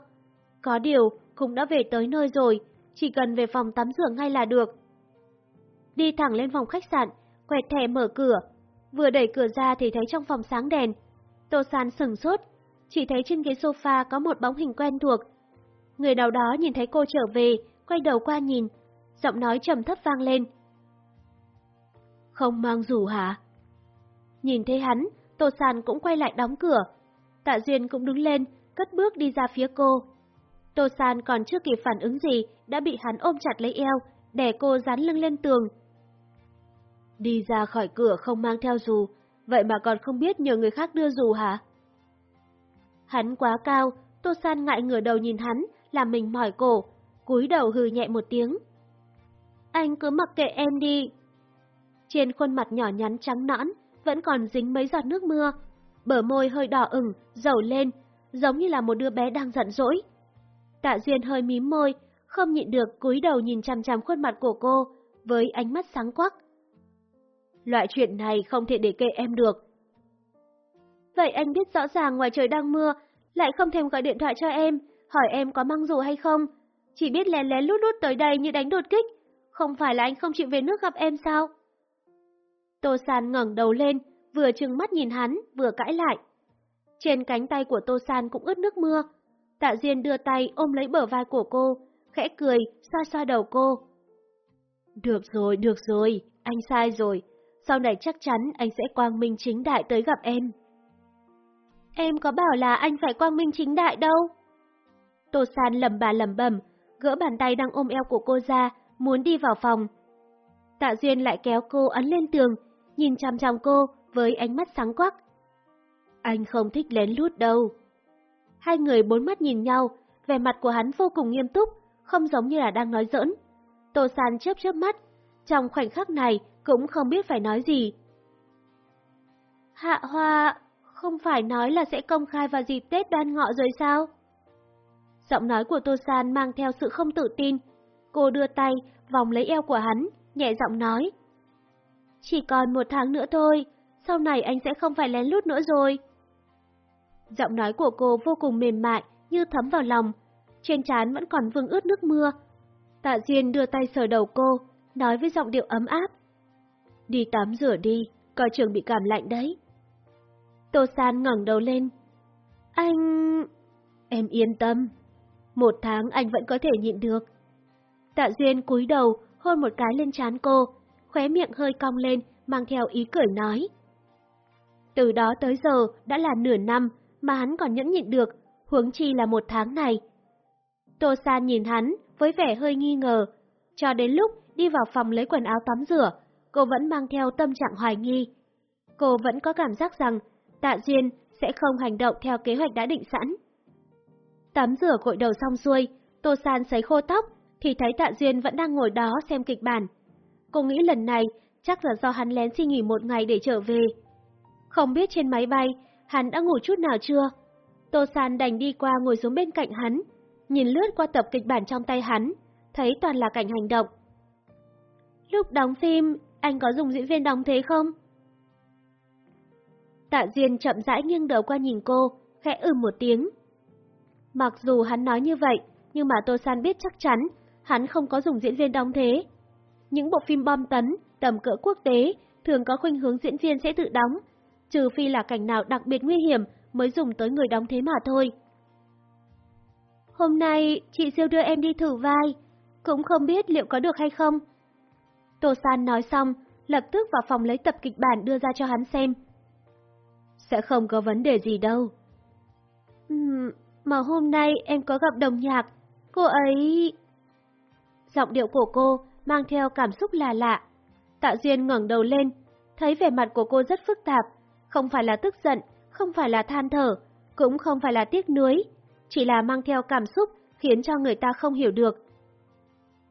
Có điều, cũng đã về tới nơi rồi, chỉ cần về phòng tắm rửa ngay là được. Đi thẳng lên phòng khách sạn, quẹt thẻ mở cửa. Vừa đẩy cửa ra thì thấy trong phòng sáng đèn. Tô San sừng sốt, chỉ thấy trên ghế sofa có một bóng hình quen thuộc. Người nào đó nhìn thấy cô trở về, quay đầu qua nhìn, giọng nói trầm thấp vang lên. Không mang dù hả? Nhìn thấy hắn, Tô San cũng quay lại đóng cửa. Tạ Duyên cũng đứng lên, cất bước đi ra phía cô. Tô San còn chưa kịp phản ứng gì, đã bị hắn ôm chặt lấy eo, đè cô dán lưng lên tường. Đi ra khỏi cửa không mang theo dù, vậy mà còn không biết nhờ người khác đưa dù hả? Hắn quá cao, Tô San ngại ngửa đầu nhìn hắn, làm mình mỏi cổ, cúi đầu hừ nhẹ một tiếng. Anh cứ mặc kệ em đi. Trên khuôn mặt nhỏ nhắn trắng nõn, vẫn còn dính mấy giọt nước mưa, bờ môi hơi đỏ ửng, dầu lên, giống như là một đứa bé đang giận dỗi. Tạ Duyên hơi mím môi, không nhịn được cúi đầu nhìn chằm chằm khuôn mặt của cô, với ánh mắt sáng quắc. Loại chuyện này không thể để kệ em được. Vậy anh biết rõ ràng ngoài trời đang mưa, lại không thèm gọi điện thoại cho em, hỏi em có mang dù hay không? Chỉ biết lén lén lút lút tới đây như đánh đột kích, không phải là anh không chịu về nước gặp em sao? Tô San ngẩng đầu lên, vừa trừng mắt nhìn hắn, vừa cãi lại. Trên cánh tay của Tô San cũng ướt nước mưa. Tạ Diên đưa tay ôm lấy bờ vai của cô, khẽ cười, xoa xoa đầu cô. Được rồi, được rồi, anh sai rồi. Sau này chắc chắn anh sẽ quang minh chính đại tới gặp em. Em có bảo là anh phải quang minh chính đại đâu. Tô San lầm bà lầm bầm, gỡ bàn tay đang ôm eo của cô ra, muốn đi vào phòng. Tạ Duyên lại kéo cô ấn lên tường, nhìn chăm chăm cô với ánh mắt sáng quắc. Anh không thích lén lút đâu. Hai người bốn mắt nhìn nhau, vẻ mặt của hắn vô cùng nghiêm túc, không giống như là đang nói giỡn. Tô San chớp chớp mắt, trong khoảnh khắc này cũng không biết phải nói gì. Hạ Hoa không phải nói là sẽ công khai vào dịp Tết đoan ngọ rồi sao? Giọng nói của Tô San mang theo sự không tự tin. Cô đưa tay, vòng lấy eo của hắn, nhẹ giọng nói. Chỉ còn một tháng nữa thôi, sau này anh sẽ không phải lén lút nữa rồi. Giọng nói của cô vô cùng mềm mại, như thấm vào lòng, trên trán vẫn còn vương ướt nước mưa. Tạ Duyên đưa tay sờ đầu cô, nói với giọng điệu ấm áp. Đi tắm rửa đi, coi trường bị cảm lạnh đấy. Tô San ngẩng đầu lên. Anh... Em yên tâm, một tháng anh vẫn có thể nhịn được. Tạ Duyên cúi đầu, hôn một cái lên trán cô, khóe miệng hơi cong lên, mang theo ý cười nói. Từ đó tới giờ đã là nửa năm mà hắn còn nhẫn nhịn được, huống chi là một tháng này. Tô San nhìn hắn với vẻ hơi nghi ngờ, cho đến lúc đi vào phòng lấy quần áo tắm rửa, cô vẫn mang theo tâm trạng hoài nghi. Cô vẫn có cảm giác rằng Tạ Duyên sẽ không hành động theo kế hoạch đã định sẵn. Tắm rửa gội đầu xong xuôi, Tô San sấy khô tóc, thì thấy Tạ Duyên vẫn đang ngồi đó xem kịch bản. Cô nghĩ lần này chắc là do hắn lén xin nghỉ một ngày để trở về. Không biết trên máy bay, hắn đã ngủ chút nào chưa? Tô San đành đi qua ngồi xuống bên cạnh hắn, nhìn lướt qua tập kịch bản trong tay hắn, thấy toàn là cảnh hành động. Lúc đóng phim, anh có dùng diễn viên đóng thế không? Tạ Diên chậm rãi nghiêng đầu qua nhìn cô, khẽ ừ một tiếng. Mặc dù hắn nói như vậy, nhưng mà Tô San biết chắc chắn hắn không có dùng diễn viên đóng thế. Những bộ phim bom tấn, tầm cỡ quốc tế thường có khuynh hướng diễn viên sẽ tự đóng, trừ phi là cảnh nào đặc biệt nguy hiểm mới dùng tới người đóng thế mà thôi. Hôm nay chị siêu đưa em đi thử vai, cũng không biết liệu có được hay không. Tô San nói xong, lập tức vào phòng lấy tập kịch bản đưa ra cho hắn xem. Sẽ không có vấn đề gì đâu. Uhm, mà hôm nay em có gặp đồng nhạc, cô ấy... Giọng điệu của cô mang theo cảm xúc là lạ. Tạ Duyên ngẩng đầu lên, thấy vẻ mặt của cô rất phức tạp, không phải là tức giận, không phải là than thở, cũng không phải là tiếc nuối, chỉ là mang theo cảm xúc khiến cho người ta không hiểu được.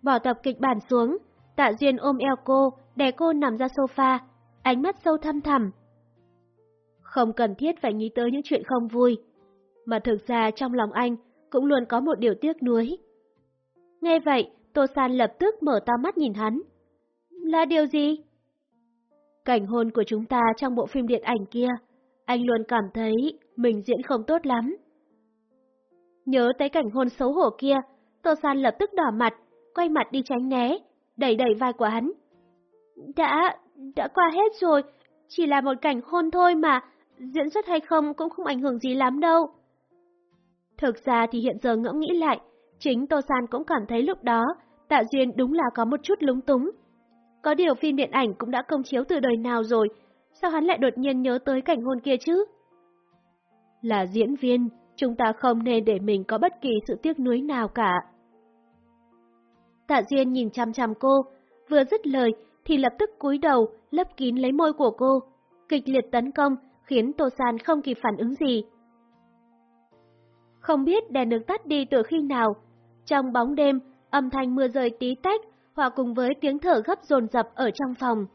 Bỏ tập kịch bản xuống, Tạ Duyên ôm eo cô, đè cô nằm ra sofa, ánh mắt sâu thăm thẳm. Không cần thiết phải nghĩ tới những chuyện không vui, mà thực ra trong lòng anh cũng luôn có một điều tiếc nuối. Nghe vậy, Tô San lập tức mở to mắt nhìn hắn. Là điều gì? Cảnh hôn của chúng ta trong bộ phim điện ảnh kia, anh luôn cảm thấy mình diễn không tốt lắm. Nhớ tới cảnh hôn xấu hổ kia, Tô San lập tức đỏ mặt, quay mặt đi tránh né, đẩy đẩy vai của hắn. Đã, đã qua hết rồi, chỉ là một cảnh hôn thôi mà, diễn xuất hay không cũng không ảnh hưởng gì lắm đâu. Thực ra thì hiện giờ ngẫm nghĩ lại, chính Tô San cũng cảm thấy lúc đó Tạ Duyên đúng là có một chút lúng túng. Có điều phim điện ảnh cũng đã công chiếu từ đời nào rồi, sao hắn lại đột nhiên nhớ tới cảnh hôn kia chứ? Là diễn viên, chúng ta không nên để mình có bất kỳ sự tiếc nuối nào cả. Tạ Duyên nhìn chăm chăm cô, vừa dứt lời thì lập tức cúi đầu, lấp kín lấy môi của cô. Kịch liệt tấn công khiến Tô San không kịp phản ứng gì. Không biết đèn được tắt đi từ khi nào. Trong bóng đêm, âm thanh mưa rơi tí tách, hòa cùng với tiếng thở gấp dồn dập ở trong phòng.